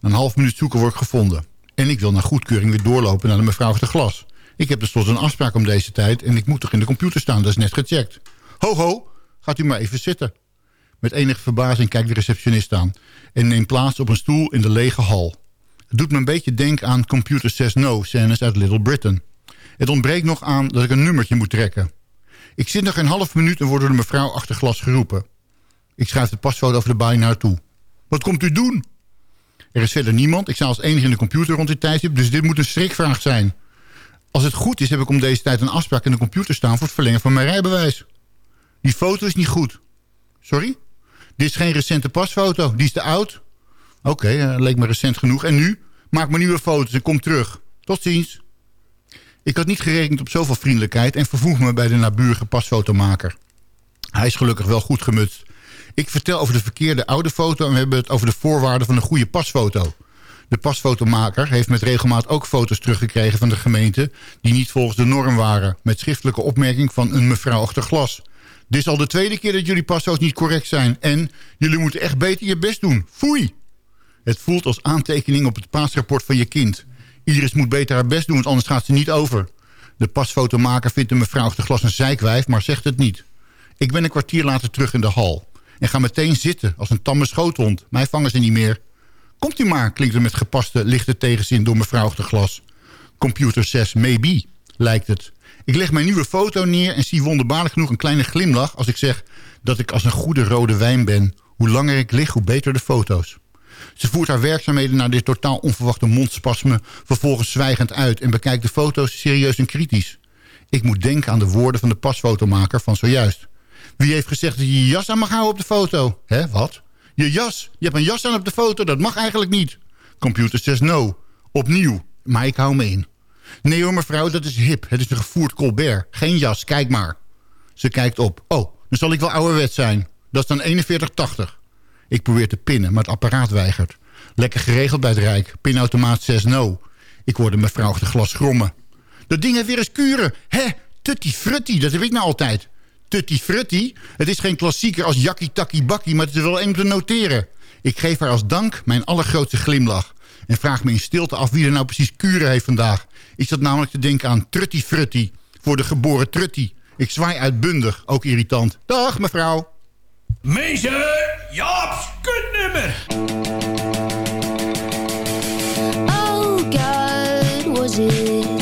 Na een half minuut zoeken word ik gevonden. En ik wil naar goedkeuring weer doorlopen naar de mevrouw achter glas. Ik heb tenslotte een afspraak om deze tijd... en ik moet toch in de computer staan, dat is net gecheckt. Ho, ho, gaat u maar even zitten. Met enige verbazing kijkt de receptionist aan... en neemt plaats op een stoel in de lege hal. Het doet me een beetje denken aan Computer Says No... scènes uit Little Britain. Het ontbreekt nog aan dat ik een nummertje moet trekken. Ik zit nog een half minuut en word door de mevrouw achter glas geroepen. Ik schrijf de pasfoto over de baai naar haar toe. Wat komt u doen? Er is verder niemand. Ik sta als enige in de computer rond dit tijdstip, dus dit moet een strikvraag zijn. Als het goed is, heb ik om deze tijd een afspraak in de computer staan... voor het verlengen van mijn rijbewijs. Die foto is niet goed. Sorry? Dit is geen recente pasfoto. Die is te oud. Oké, eh, leek me recent genoeg. En nu? Maak me nieuwe foto's en kom terug. Tot ziens. Ik had niet gerekend op zoveel vriendelijkheid... en vervoeg me bij de naburige pasfotomaker. Hij is gelukkig wel goed gemutst. Ik vertel over de verkeerde oude foto... en we hebben het over de voorwaarden van een goede pasfoto. De pasfotomaker heeft met regelmaat ook foto's teruggekregen van de gemeente... die niet volgens de norm waren, met schriftelijke opmerking van een mevrouw achter glas. Dit is al de tweede keer dat jullie pasfoto's niet correct zijn... en jullie moeten echt beter je best doen. Foei! Het voelt als aantekening op het paasrapport van je kind. Iris moet beter haar best doen, want anders gaat ze niet over. De pasfotomaker vindt de mevrouw achter glas een zeikwijf, maar zegt het niet. Ik ben een kwartier later terug in de hal. En ga meteen zitten als een tamme schoothond. Mij vangen ze niet meer. Komt u maar, klinkt er met gepaste lichte tegenzin door mevrouw achter glas. Computer says maybe, lijkt het. Ik leg mijn nieuwe foto neer en zie wonderbaarlijk genoeg een kleine glimlach... als ik zeg dat ik als een goede rode wijn ben. Hoe langer ik lig, hoe beter de foto's. Ze voert haar werkzaamheden naar dit totaal onverwachte mondspasme... vervolgens zwijgend uit en bekijkt de foto's serieus en kritisch. Ik moet denken aan de woorden van de pasfotomaker van zojuist. Wie heeft gezegd dat je je jas aan mag houden op de foto? Hè, wat? Je jas. Je hebt een jas aan op de foto. Dat mag eigenlijk niet. Computer says no. Opnieuw. Maar ik hou me in. Nee hoor mevrouw, dat is hip. Het is een gevoerd Colbert. Geen jas, kijk maar. Ze kijkt op. Oh, dan zal ik wel ouderwet zijn. Dat is dan 41,80. Ik probeer te pinnen, maar het apparaat weigert. Lekker geregeld bij het Rijk. Pinautomaat says no. Ik hoorde mevrouw achter glas grommen. Dat ding heeft weer eens kuren. Hé, tutti frutti, dat heb ik nou altijd. Tutti frutti? Het is geen klassieker als Jakkie Takkie Bakkie, maar het is wel om te noteren. Ik geef haar als dank mijn allergrootste glimlach. En vraag me in stilte af wie er nou precies kuren heeft vandaag. Ik zat namelijk te denken aan Trutti Frutti. Voor de geboren Trutti. Ik zwaai uitbundig, ook irritant. Dag mevrouw. Mensen, Jaap's kutnummer. Oh God, was it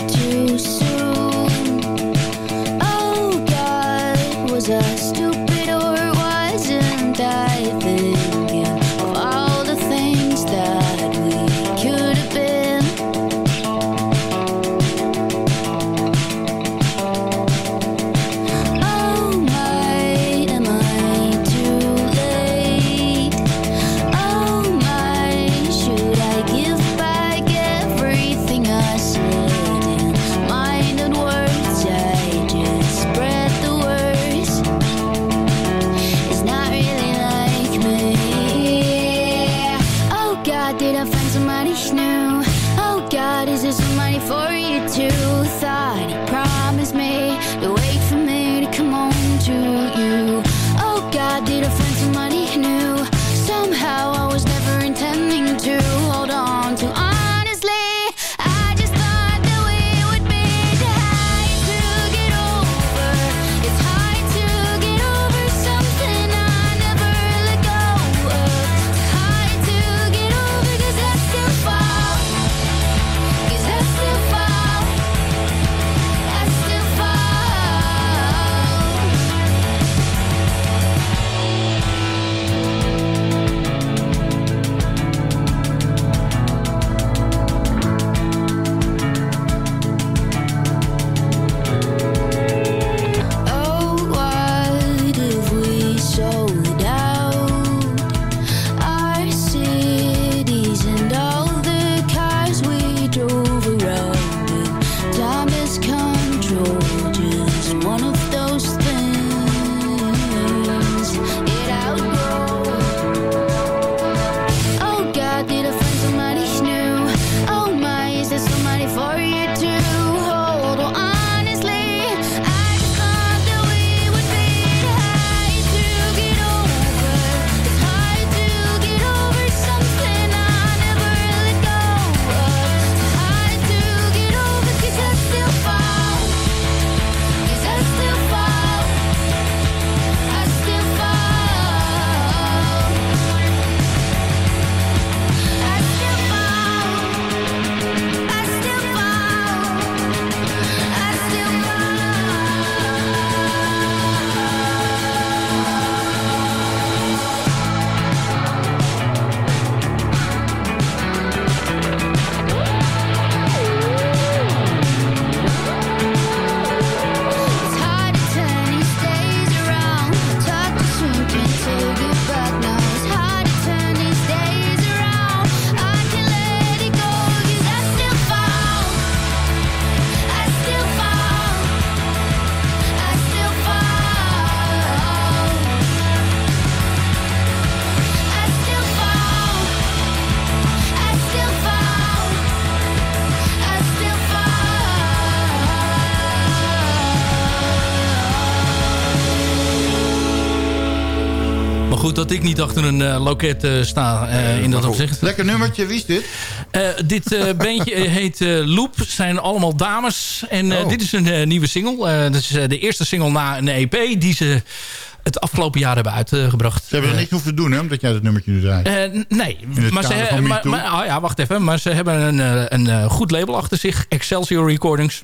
dat ik niet achter een eh, loket eh, sta eh, in dat opzicht. Lekker nummertje, wie is dit? Eh, dit eh bandje heet eh, Loop. zijn allemaal dames. En eh, Oh. dit is een eh, nieuwe single. Eh dat is eh, de eerste single na een EP die ze het afgelopen jaar hebben uitgebracht. Ze hebben er niks hoeven doen, hè, omdat jij dat nummertje nu. Eh, n- nee, maar ze, kader van he- maar, oh ja, wacht even. Maar ze hebben een, een goed label achter zich. Excelsior Recordings.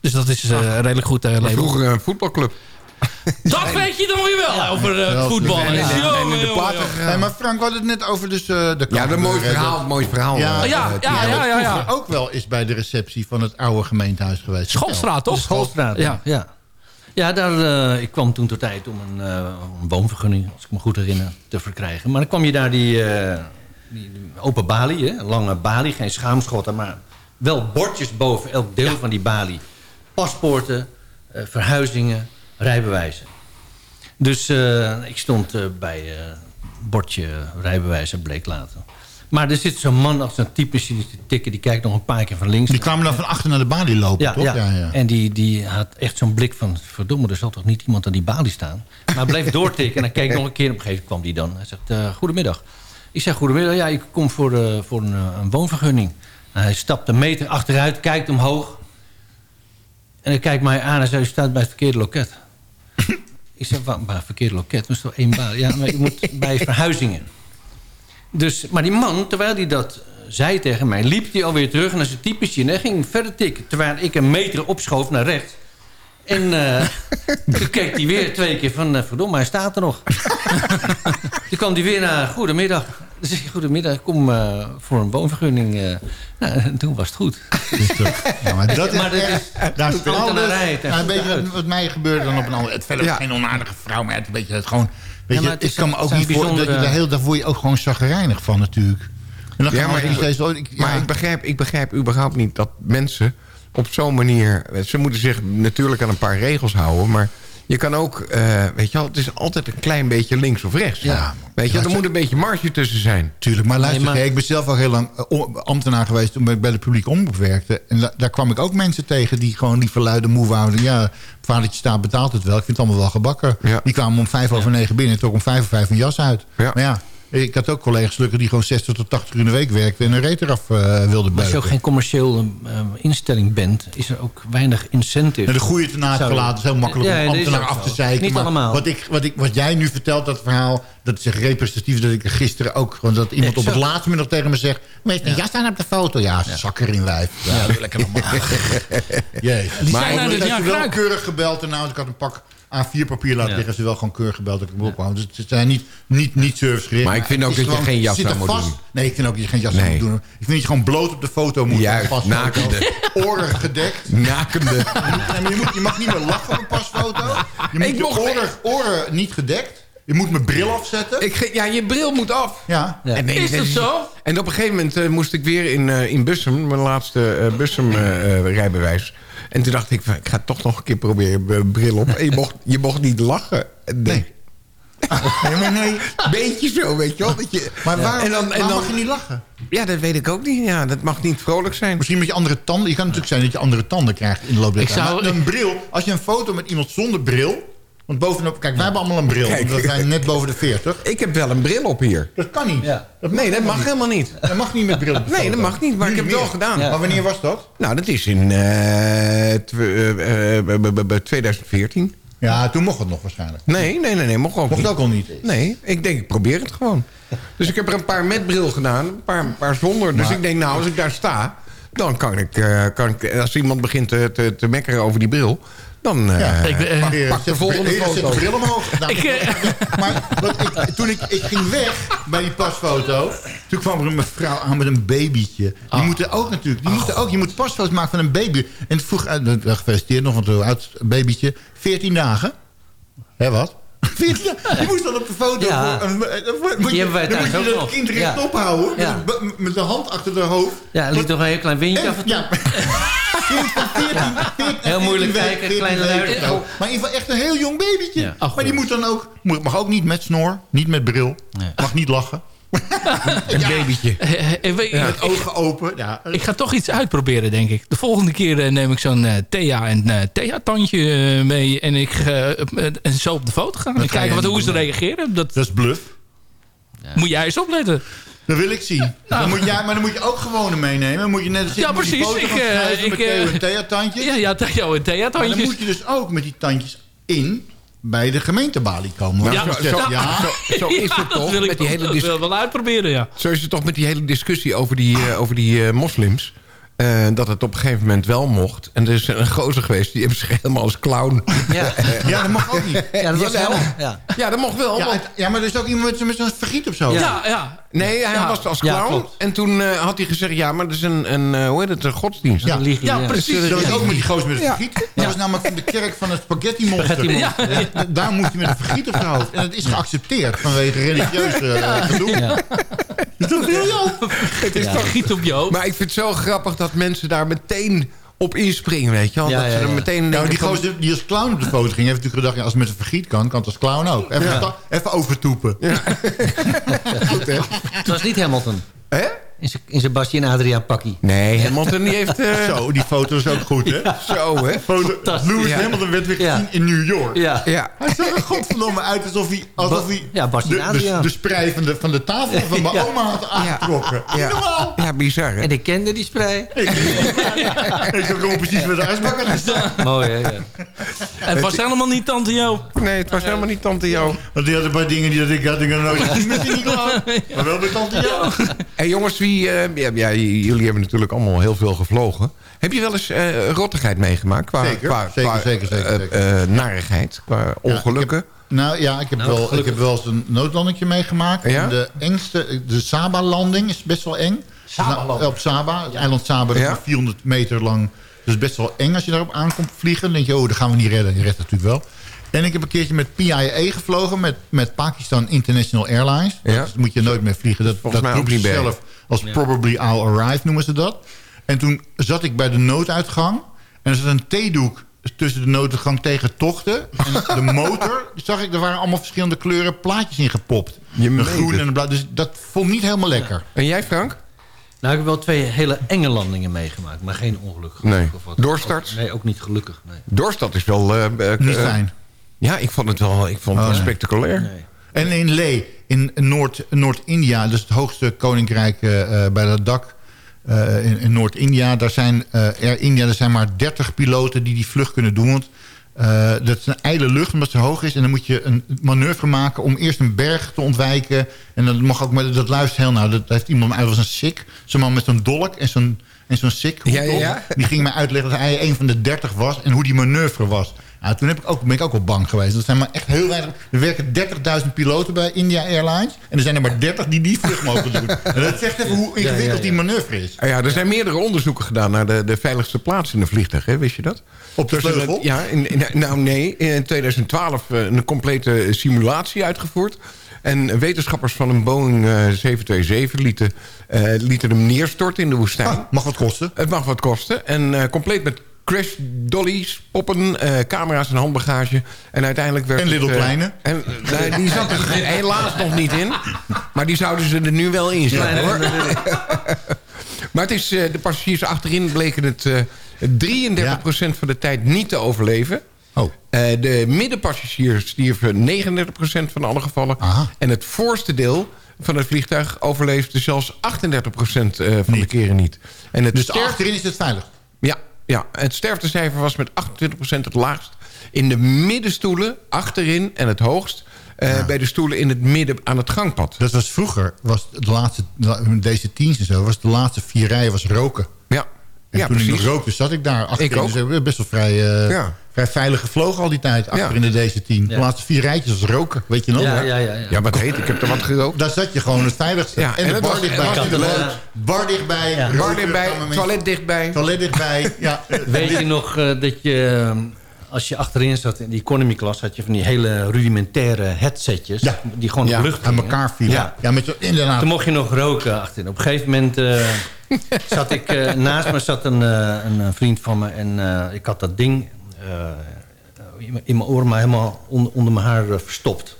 Dus dat is eh, een redelijk goed eh, label. Vroeger een voetbalclub. Dat weet je dan weer wel over eh, voetbal. En. Hey, maar Frank, we hadden het net over dus, eh, de Ja, een mooi verhaal, mooi verhaal. Ja, eh, Ja, eh, ja, ja, ja, ook wel eens bij de receptie van het oude gemeentehuis geweest. Schoolstraat, toch? De schoolstraat, Ja. ja. ja. Daar, eh, ik kwam toen tot tijd om een, eh, een woonvergunning, als ik me goed herinner, te verkrijgen. Maar dan kwam je daar die, eh, die, die open balie, hè, een lange balie, geen schaamschotten, maar wel bordjes boven elk deel van die balie. Paspoorten, eh, verhuizingen, rijbewijzen. Dus eh, ik stond eh, bij eh bordje rijbewijzen, bleek later. Maar er zit zo'n man als een typische die tikken, die kijkt nog een paar keer van links. Die kwamen dan van achter naar de balie lopen, Ja, toch? ja. en die, die had echt zo'n blik van... verdomme, er zal toch niet iemand aan die balie staan? Maar hij bleef doortikken en dan keek nog een keer... op een gegeven moment kwam die dan. Hij zegt, goedemiddag. Ik zeg, goedemiddag, ja, ik kom voor, voor een, een woonvergunning. En hij stapt een meter achteruit, kijkt omhoog. En hij kijkt mij aan en zegt, u staat bij het verkeerde loket. Ik zeg, wat, maar verkeerde loket? Dat is toch één balie? Ja, maar ik moet bij verhuizingen. Dus, maar die man, terwijl hij dat eh, zei tegen mij... liep hij alweer terug naar zijn typetje en hij ging verder tikken. Terwijl ik een meter opschoof naar rechts. En eh, toen keek hij weer twee keer van... eh, verdomme, hij staat er nog. toen kwam hij weer naar goedemiddag. Dus ik zeg, goedemiddag, ik kom eh, voor een woonvergunning. eh. nou, en toen was het goed. Ja, maar dat is, Maar dat is- daar nou, een beetje uit. wat, wat mij gebeurde dan op een ander. Het verder Ja. geen onaardige vrouw, maar het, een beetje het gewoon. Weet Ja, je, het is ik kan me ook het niet voor dat je de hele dag word je ook gewoon chagrijnig van natuurlijk. En dan Ja, maar ik- steeds. oh, ik- Maar ik begrijp, ik begrijp überhaupt niet dat mensen op zo'n manier... Ze moeten zich natuurlijk aan een paar regels houden... maar je kan ook, eh, weet je wel... het is altijd een klein beetje links of rechts. Ja. Weet je, er moet een beetje marge tussen zijn. Tuurlijk, maar luister, Nee, maar- ik ben zelf al heel lang eh, ambtenaar geweest... toen ik bij de publieke omroep werkte. En da- daar kwam ik ook mensen tegen die gewoon die verluiden moe wouden. Ja, vadertje staat betaalt het wel. Ik vind het allemaal wel gebakken. Ja. Die kwamen om vijf over negen binnen... en trok om vijf over vijf een jas uit. Ja. Maar ja, ik had ook collega's gelukkig die gewoon 60 tot 80 uur in de week werkten... en een reet eraf eh, wilden Maar als je ook geen commercieel eh, instelling bent... is er ook weinig incentive. En de goede te naast Zou- gelaten is heel makkelijk Ja, om ambtenaar af te zeiken. Niet maar allemaal. Wat, ik, wat, ik, wat jij nu vertelt, dat verhaal, dat is echt representatief. Dat ik er gisteren ook gewoon dat iemand op het laatste minuut tegen me zegt... Meest een jas aan op de foto. Ja, zakker in wijf. Ja, lekker normaal. Jezus. Maar ik heb ja, wel keurig gebeld. En nou, ik had een pak A4 papier laten Ja. liggen. Ze wel gewoon keurig gebeld dat ik hem opkwam. Dus het zijn niet, niet, niet servicegericht. Maar ik vind ook dat je geen jas aan moet vast. doen. Nee, ik vind ook dat je geen jas aan Nee. moet doen. Ik vind dat je gewoon bloot op de foto moet. Juist, pasfoto. nakende. Oren gedekt. Nakende. Maar je, moet, je mag niet meer lachen op een pasfoto. Je moet Ik je oren, oren niet gedekt. Je moet mijn bril afzetten. Ik, ge- ja, je bril moet af. ja. Ja. En nee, Is dat zo? En op een gegeven moment eh, moest ik weer in, eh, in Bussum, mijn laatste Bussum eh, eh, rijbewijs. En toen dacht ik, van, ik ga toch nog een keer proberen mijn bril op. En je mocht, je mocht niet lachen. En Nee. Nee, maar nee. Beetje zo, weet je wel. Dat je, Maar waarom, en dan, en waarom dan, mag je niet lachen? Ja, dat weet ik ook niet. Ja, dat mag niet vrolijk zijn. Misschien met je andere tanden. Je kan natuurlijk zijn dat je andere tanden krijgt in de loop der Ik tijd. zou- Maar een bril, als je een foto met iemand zonder bril... Want bovenop, kijk, wij hebben allemaal een bril. Kijk. want We zijn net boven de 40. Ik heb wel een bril op hier. Dat kan niet. Ja. Dat Nee, dat mag niet. helemaal niet. Dat mag niet met bril Nee, dat mag niet, maar Nu ik heb het wel gedaan. Ja. Maar wanneer was dat? Nou, dat is in eh, tw- eh, eh, 2014. Ja, toen mocht het nog waarschijnlijk. Nee, nee, nee, nee, mocht ook Mocht niet. ook al niet. Nee, ik denk, ik probeer het gewoon. Dus ik heb er een paar met bril gedaan, een paar, een paar zonder. Dus Maar- ik denk, nou, als ik daar sta... dan kan ik, eh, kan ik als iemand begint te, te, te mekkeren over die bril... dan eh, Ja, Ik, eh, pak, de zet volgende zet foto. de bril omhoog. Nou, Ik, eh, maar wat ik, toen ik, ik ging weg bij die pasfoto... toen kwam er een mevrouw aan met een babytje. Die Ah. moeten ook natuurlijk... Die moeten ook, je moet pasfoto's maken van een baby. En het vroeg... eh, gefeliciteerd nog, want hoe oud babytje? 14 dagen. Hé, wat? 14 dagen? Je moest dan op de foto... Ja. Voor, een- voor- moet Die je, hebben wij dan moet je dat kind Ja. rechtop houden. Ja. Met, de- met de hand achter de hoofd. Ja, liet toch een heel klein windje af en toe. ja. Kind van 14, 14, Heel moeilijk 14 kijken, kleine 14 luid. weken. Oh. Maar in ieder geval echt een heel jong babytje. Ja. Ach, maar die moet dan ook... Mag ook niet met snor, niet met bril. Nee. Mag niet lachen. Een babytje. Met ogen open. Ja. Ik ga toch iets uitproberen, denk ik. De volgende keer eh, neem ik zo'n eh, Thea en eh, Thea-tandje eh, mee. En ik eh, en zo op de foto gaan. En kijken wat, hoe ze reageren. Dat, Dat is bluff. moet jij eens opletten. Dat wil ik zien. Dan moet jij, maar dan moet je ook gewoon meenemen. Dan moet je net Ja, die precies. foto Ik, gaan eh, schrijven ik, met Theo eh, en Thea-tandjes. Ja, ja, Theo en Maar dan moet je dus ook met die tandjes in bij de gemeentebalie komen. Ja, zo- zegt, ja, Zo, zo is Ja, het toch wil ik met die hele wil wel uitproberen, ja. Zo is het toch met die hele discussie over die, eh, over die eh, moslims. eh, dat het op een gegeven moment wel mocht. En er is een gozer geweest, die hebben zich helemaal als clown. Ja, ja, dat mag ook niet. ja dat was helemaal... Ja. Ja, dat mocht wel. Ja, want- het- ja, maar er is ook iemand met, met zo'n vergiet of zo. Ja, ja. Nee, hij Ja. was als clown. en toen eh, had hij gezegd... ja, maar dat is een, een eh, hoe heet het, een godsdienst. Ja. Religie, Ja, ja. precies. Dat is ook met die gozer met het Ja. vergiet. Dat was namelijk van de kerk van het spaghetti monster. Spaghetti monster. Ja, Daar moest hij met een vergiet op zijn hoofd. En dat is geaccepteerd vanwege religieuze eh, gedoe. Ja. Dat is briljant. Het is toch giet op je hoofd. Maar ik vind het zo grappig dat mensen daar meteen op inspringen, weet je wel. Ja, dat ja, ze er ja. meteen Nou, die die als clown op de foto ging... heeft natuurlijk gedacht, ja, als het met een vergiet kan... kan het als clown ook. Even, even overtoepen. Goed, hè? Het was niet Hamilton. Hè? In zijn- Basje en Adriaan pakkie. Nee, Hamilton die heeft... eh, Zo, die foto is ook goed, hè? Zo, hè? Foto, Fantastisch. Lewis Ja. Hamilton werd weer Ja. gezien in New York. Ja. Ja. Hij zag er godverdomme uit alsof hij, alsof Ba- hij ja, de, de, Adriaan. de sprei van de, van de tafel van mijn Ja. oma had aangetrokken. Niet normaal. Ja, bizar, hè? En ik kende die spray. Ik heb gewoon precies met de ijsbakker gestaan. Mooi, hè? Ja. Het was helemaal niet Tante Jo. Nee, het was helemaal niet Tante Jo. Want die had een paar dingen die dat ik had. Ik had nooit gezien met die Nicola. Maar wel met tante Jo. En jongens, wie, eh, ja, ja, jullie hebben natuurlijk allemaal heel veel gevlogen. Heb je wel eens eh, rottigheid meegemaakt? Qua, Zeker, qua, zeker, qua, zeker, zeker, eh, eh, narigheid, qua ongelukken. Nou ja, ik heb, Nou, wel, ik heb wel eens een noodlandingje meegemaakt. Ja? De engste, de Saba-landing is best wel eng. Saba-landing? Nou, Op Saba, het eiland Saba, dat is Ja? maar 400 meter lang. Dus best wel eng als je daarop aankomt vliegen. Dan denk je, oh, dat gaan we niet redden. Je redt het natuurlijk wel. En ik heb een keertje met PIA gevlogen, met, met Pakistan International Airlines. Ja. Dat moet je nooit meer vliegen. Dat, Volgens dat mij ook niet bij. zelf als probably I'll arrive, noemen ze dat. En toen zat ik bij de nooduitgang. En er zat een theedoek tussen de nooduitgang tegen tochten. En de motor, zag ik, er waren allemaal verschillende kleuren plaatjes in gepopt. Je een meent groen het. en een blauw. Dus dat vond ik niet helemaal lekker. En jij, Frank? Nou, ik heb wel twee hele enge landingen meegemaakt. Maar geen ongeluk. gelukkig Nee. Of wat. Doorstarts? Nee, ook niet gelukkig. Nee. Dorstad is wel... eh, eh, Niet eh, fijn. Ja, ik vond het wel, ik vond het Oh, wel nee. spectaculair. nee. En in Leh, in Noord- Noord-India, dus het hoogste koninkrijk eh, eh, bij dat dak eh, in, in Noord-India. Daar zijn eh, Air India, er zijn maar 30 piloten die die vlucht kunnen doen. Want eh, dat is een ijle lucht omdat het zo hoog is. En dan moet je een manoeuvre maken om eerst een berg te ontwijken. En dat mag ook, maar dat luistert heel nauw. Dat heeft iemand, hij was een sik. Zo'n man met zo'n dolk en zo'n en zo'n sik. Ja, ja, ja. Die ging mij uitleggen dat hij een van de 30 was en hoe die manoeuvre was. Nou, toen heb ik ook, ben ik ook wel bang geweest. Er zijn maar echt heel weinig. Er werken 30.000 piloten bij India Airlines. En er zijn er maar 30 die die vlucht mogen doen. En dat zegt even hoe ingewikkeld Ja, ja, ja. die manoeuvre is. Ah Ja, er zijn meerdere onderzoeken gedaan naar de, de veiligste plaats in een vliegtuig. Hè? Wist je dat? Op de Dus vleugel? Ja, in, in- nou nee. In 2012 eh, een complete simulatie uitgevoerd. En wetenschappers van een Boeing eh, 727 lieten, eh, lieten hem neerstorten in de woestijn. Ah, mag wat kosten. Het mag wat kosten. En eh, compleet met crash dollies, poppen, eh, camera's en handbagage. En uiteindelijk werd En het, Little eh, Kleine. En, die zat er helaas nog niet in. Maar die zouden ze er nu wel in zetten, hoor. Maar het is, eh, de passagiers achterin bleken het eh 33% van de tijd niet te overleven. Oh. De middenpassagiers stierven 39% van alle gevallen. Aha. En het voorste deel van het vliegtuig overleefde zelfs 38% eh, van de keren niet. En het Dus sterf- achterin is het veilig. ja, ja, het sterftecijfer was met 28% het laagst. In de middenstoelen, achterin en het hoogst... eh, bij de stoelen in het midden aan het gangpad. Dat was vroeger, was de laatste, deze teams en zo, was de laatste vier rijen was roken. En ja toen ik precies. nog rookte, zat ik daar achterin. Ik ook. Dus best wel vrij, eh, Ja. vrij veilig gevlogen al die tijd. Achter Ja. in de deze team. De Ja. laatste vier rijtjes was roken, weet je nog? Ja, ja, ja. ja. Ja, wat heet, ik heb er wat gerookt. Daar zat je gewoon het veiligste. Ja, en, en de het bar was- dichtbij. het de. Bar dichtbij. Bar dichtbij, toilet dichtbij. Toilet dichtbij, ja. Weet je nog eh, dat je, eh, als je achterin zat in die economy class... had je van die hele rudimentaire headsetjes... Ja. die gewoon Ja, op lucht Aan elkaar vielen. Ja. Ja, met zo, inderdaad. Toen mocht je nog roken achterin. Op een gegeven moment eh, zat ik... eh, naast me zat een, eh, een eh, vriend van me... en ik had dat ding in mijn- in mijn oor... maar helemaal onder, onder mijn haar verstopt.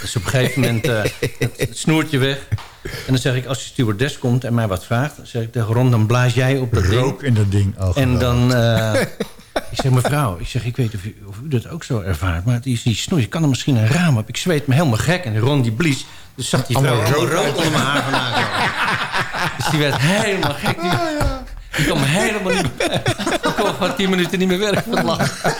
Dus op een gegeven moment het, het, snoertje weg. En dan zeg ik, als de stewardess komt en mij wat vraagt... dan zeg ik tegen Ron, dan blaas jij op dat ding. Rook in dat ding. Oh, en dan... Ik zeg, mevrouw, ik, zeg, ik weet of u, of u dat ook zo ervaart... maar die, die snoer, je kan er misschien een raam op. Ik zweet me helemaal gek. En Ron die blies. Dus zat die vrouw rood, rood onder mijn haar vandaan. Dus die werd helemaal gek. Die, die kwam helemaal niet meer. Ik kon van tien minuten niet meer werken van het lachen.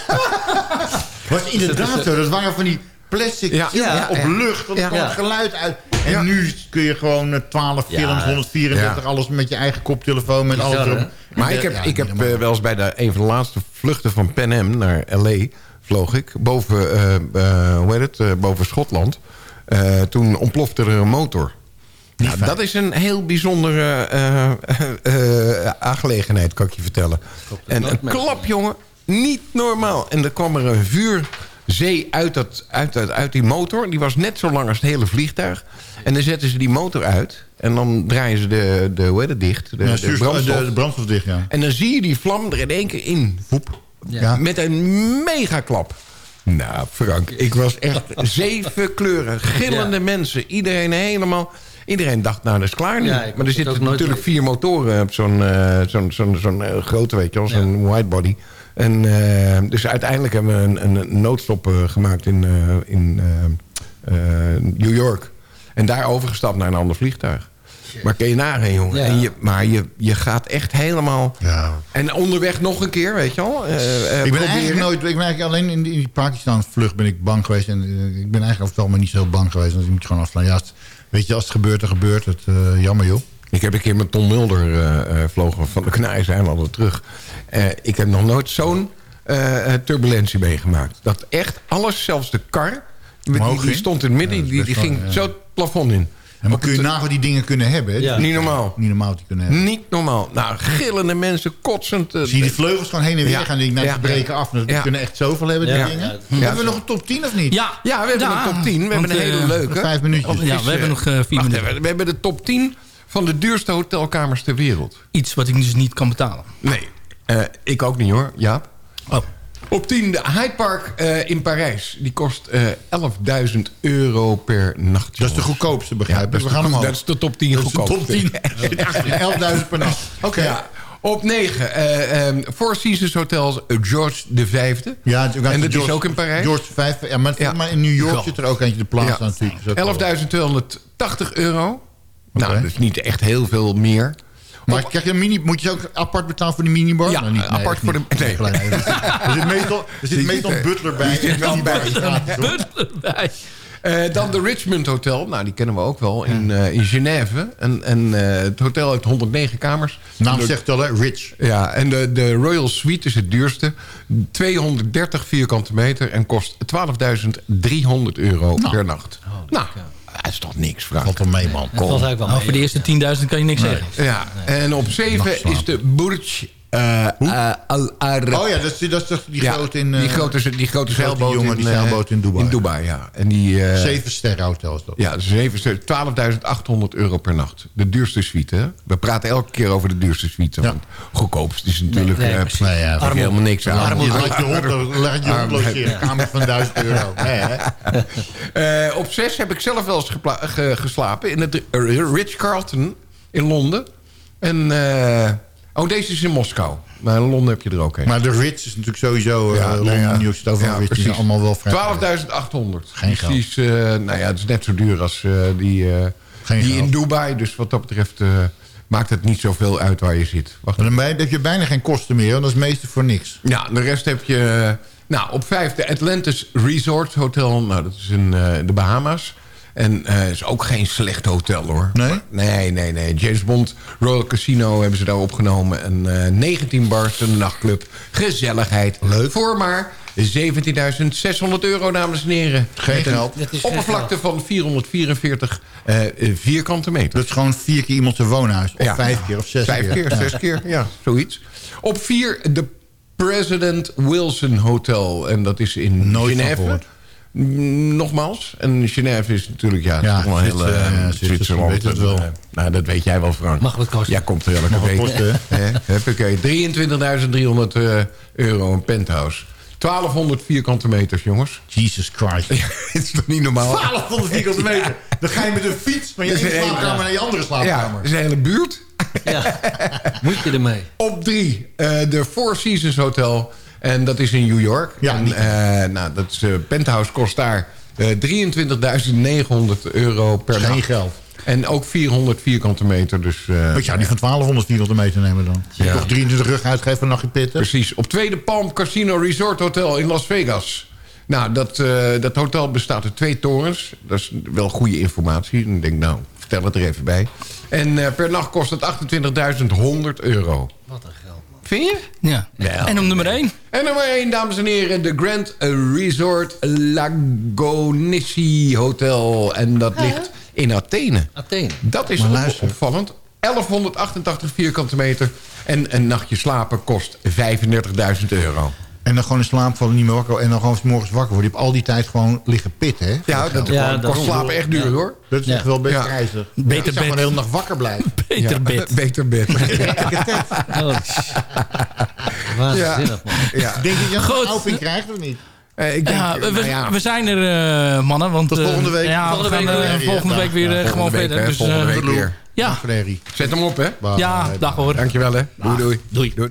Was inderdaad zo. Dat waren van die plastic Ja. ja, op Ja. lucht. Dat Ja. kwam het geluid uit. En nu kun je gewoon eh, 12 Ja. films, 134, Ja. alles met je eigen koptelefoon. Met alles erop. Maar ik heb, Ja, ik heb eh, wel eens bij de, een van de laatste vluchten van Pan Am naar L.A. vloog ik. Boven, eh, eh, hoe heet het, eh, boven Schotland. Eh, toen ontplofte er een motor. Nou, dat is een heel bijzondere eh, eh, eh, aangelegenheid, kan ik je vertellen. En een klap, jongen, niet normaal. En er kwam er een vuurzee uit, dat, uit, dat, uit die motor. Die was net zo lang als het hele vliegtuig. En dan zetten ze die motor uit. En dan draaien ze de, de hoe heet het, dicht. De, Ja, de zuurstof- brandstof. de- de brandstof dicht, ja. En dan zie je die vlam er in één keer in. Ja. Met een megaklap. Nou, Frank, ik was echt zeven kleuren. Gillende mensen. Iedereen helemaal... Iedereen dacht, nou, dat is klaar nu. Ja, maar er zitten natuurlijk vier motoren op zo'n eh, zo'n zo'n zo'n, eh, grote, weet je wel, zo'n whitebody. En eh, dus uiteindelijk hebben we een, een noodstop eh, gemaakt in, eh, in New York. En daar overgestapt naar een ander vliegtuig. Maar kun je nagaan, jongen. Ja. En je, maar je, je gaat echt helemaal... En onderweg nog een keer, weet je wel. eh, eh, ik ben proberen. eigenlijk nooit, ik ben eigenlijk alleen in die, in die Pakistan-vlucht ben ik bang geweest. En ik ben eigenlijk over het algemeen niet zo heel bang geweest. Want je moet gewoon afslaan. Ja, weet je, als het gebeurt, dan gebeurt het. Eh, jammer, joh. Ik heb een keer met Tom Mulder eh, vlogen van de Kanaaieseilanden terug. Eh, ik heb nog nooit zo'n turbulentie meegemaakt. Dat echt alles, zelfs de kar... Die, die stond in het midden, Ja, die, die ging ja. zo het plafond in. Ja, maar kun je nagaan die dingen kunnen hebben? Ja. Niet normaal. Niet normaal die kunnen hebben. Niet normaal. Nou, gillende mensen, kotsend. eh, Zie je die vleugels gewoon heen en weer Ja. gaan? Die, nou, Ja. die breken af. Die Ja. kunnen echt zoveel hebben, die Ja. dingen. Ja. Hebben we nog een top 10 of niet? Ja, Ja, we hebben Ja, een top 10. We hebben een hele eh, leuke. Vijf minuutjes. Ja, we hebben eh, nog, vier wacht minuten. We hebben de top 10 van de duurste hotelkamers ter wereld. Iets wat ik dus niet kan betalen. Nee, eh, ik ook niet hoor, Jaap. Oh. Op 10 de Hyde Park eh, in Parijs. Die kost eh 11.000 euro per nacht. Dat is de goedkoopste, begrijp ik. dat is we gaan de- omhoog. Dat is de top 10 Dat is de goedkoopste. top 10. 11.000 per nacht. Oké. Ja. Op 9, eh ehm, Four Seasons Hotels eh, George de Vijfde. Ja, en dat George- is ook in Parijs. George V. Ja, maar, Ja. maar in New York Ja. zit er ook eentje de plaats aan natuurlijk. Dus ook wel- 11.280 euro. Nou, dat is niet echt heel veel meer. Maar krijg je een mini, moet je ook apart betalen voor die minibar? Ja, Nou, niet, apart echt voor de- nee. gelijk. Er zit- Er meestal, er zit meestal een er- butler bij. die zit wel bij. hoor. bij. Eh, dan de Richmond Hotel. Nou, die kennen we ook wel. In, eh, in Genève. En, en eh, het hotel heeft 109 kamers. Naam de- zegt al, hè? Rich. Ja, en de, de Royal Suite is het duurste. 230 vierkante meter en kost 12.300 euro per nacht. nou, dat is toch niks, Frank? Valt er mee, man. Dat valt eigenlijk wel Nou, voor de eerste 10.000 kan je niks zeggen. Ja, en op 7 is de Burj eh, eh, Al Arab. Oh ja, dat is, die- dat is toch die Ja, grote in... eh, die grote, die grote die grote zeilboot, jongen, die in, eh, zeilboot in Dubai. In Dubai, ja. En die, eh, Zeven sterren hotel is dat. Ja, 7 12.800 euro per nacht. De duurste suite, hè? We praten elke keer over de duurste suite. Want goedkoopst is natuurlijk... Nee, nee, eh, nee, ja, Armoede. helemaal niks aan. Je hond, laat je hond logeren. Kamer van 1000 euro. Nee, hè? Eh, op 6 heb ik zelf wel eens ge- geslapen... in het Rich Carlton in Londen. En... eh, oh, deze is in Moskou. Maar in Londen heb je er ook een. Maar de Ritz is natuurlijk sowieso... Ja, Ja, nou Londen, ja. New York Ja, Ritz. Allemaal wel vrij. 12.800. Geen geld. Precies, eh, nou ja, het is net zo duur als eh, die, eh, Geen die geld. in Dubai. Dus wat dat betreft eh, maakt het niet zoveel uit waar je zit. Wacht Maar dan heb je bijna geen kosten meer. want Dat is meestal voor niks. Ja, de rest heb je... Nou, op vijf de Atlantis Resort Hotel. Nou, dat is in eh, de Bahama's. En eh is ook geen slecht hotel, hoor. Nee? Maar- nee, nee, nee. James Bond Royal Casino hebben ze daar opgenomen. En eh 19 bars, een nachtclub. Gezelligheid. Leuk. Voor maar 17.600 euro, dames en heren. Geen een geld. Dat is geen oppervlakte van 444 eh, eh, vierkante meter. Dat is gewoon vier keer iemand zijn woonhuis. Of Ja. vijf keer of zes Vijf keer, Ja. zes keer, ja, zoiets. Op vier de President Wilson Hotel. En dat is in Nooit Genève. Nogmaals. En Genève is natuurlijk ja, Ja, toch wel een heel Zwitser- eh, ja, Zwitserland, Zwitserland. weet het En, wel. eh, nou, dat weet jij wel, Frank. Mag wat kosten. Jij komt er elke Mag wat week. kosten, Hè? Huppakee. 23.300 eh, euro een penthouse. 1200 vierkante meters, jongens. Jesus Christ. Het is toch niet normaal? 1200 vierkante meter. Dan ga je met een fiets van je ene slaapkamer naar je andere Ja, slaapkamer. dat is een hele buurt. Moet je ermee? Op drie, eh, de Four Seasons Hotel. En dat is in New York. Ja, en, eh, nou, dat is, eh, penthouse kost daar eh 23.900 euro per geen nacht. geld. En ook 400 vierkante meter. Dus, eh, Wat zou die van 1200 vierkante meter nemen dan? Je Ja. toch 23 rug uitgeven een nachtje pitten? Precies. Op tweede Palm Casino Resort Hotel in Las Vegas. Nou, dat, eh, dat hotel bestaat uit twee torens. Dat is wel goede informatie. En ik denk, nou, vertel het er even bij. En eh, per nacht kost het 28.100 euro. Wat een. Vind je? Ja. Wel. En op nummer 1. En nummer 1, dames en heren, de Grand Resort Lagonissi Hotel. En dat ligt in Athene. Athene. Dat is opvallend. 1188 vierkante meter. En een nachtje slapen kost 35.000 euro. En dan gewoon in slaap vallen, niet meer wakker. En dan gewoon 's morgens wakker worden. Je hebt al die tijd gewoon liggen pitten, hè? Ja, dat Ja, gewoon- dat kost is- slapen echt duur, ja. hoor. Dat is Ja. echt wel best Ja. prijzig. Beter bed. de hele nacht wakker blijven. Beter Ja, bed. Beter bed. Oh, Waanzinnig, man. ja. Denk je dat je een krijgt of niet? Eh, ik denk, Ja, we, nou ja, we zijn er, eh, mannen. Want, Tot eh, volgende week. Ja, Volgende we gaan week eh, weer. volgende Ja, week weer ja, eh, gewoon week, verder. hè, Dus, volgende eh, week weer. Ja. Zet hem op, hè. ja, dag hoor. Dankjewel, hè. Doei, doei. Doei. doei.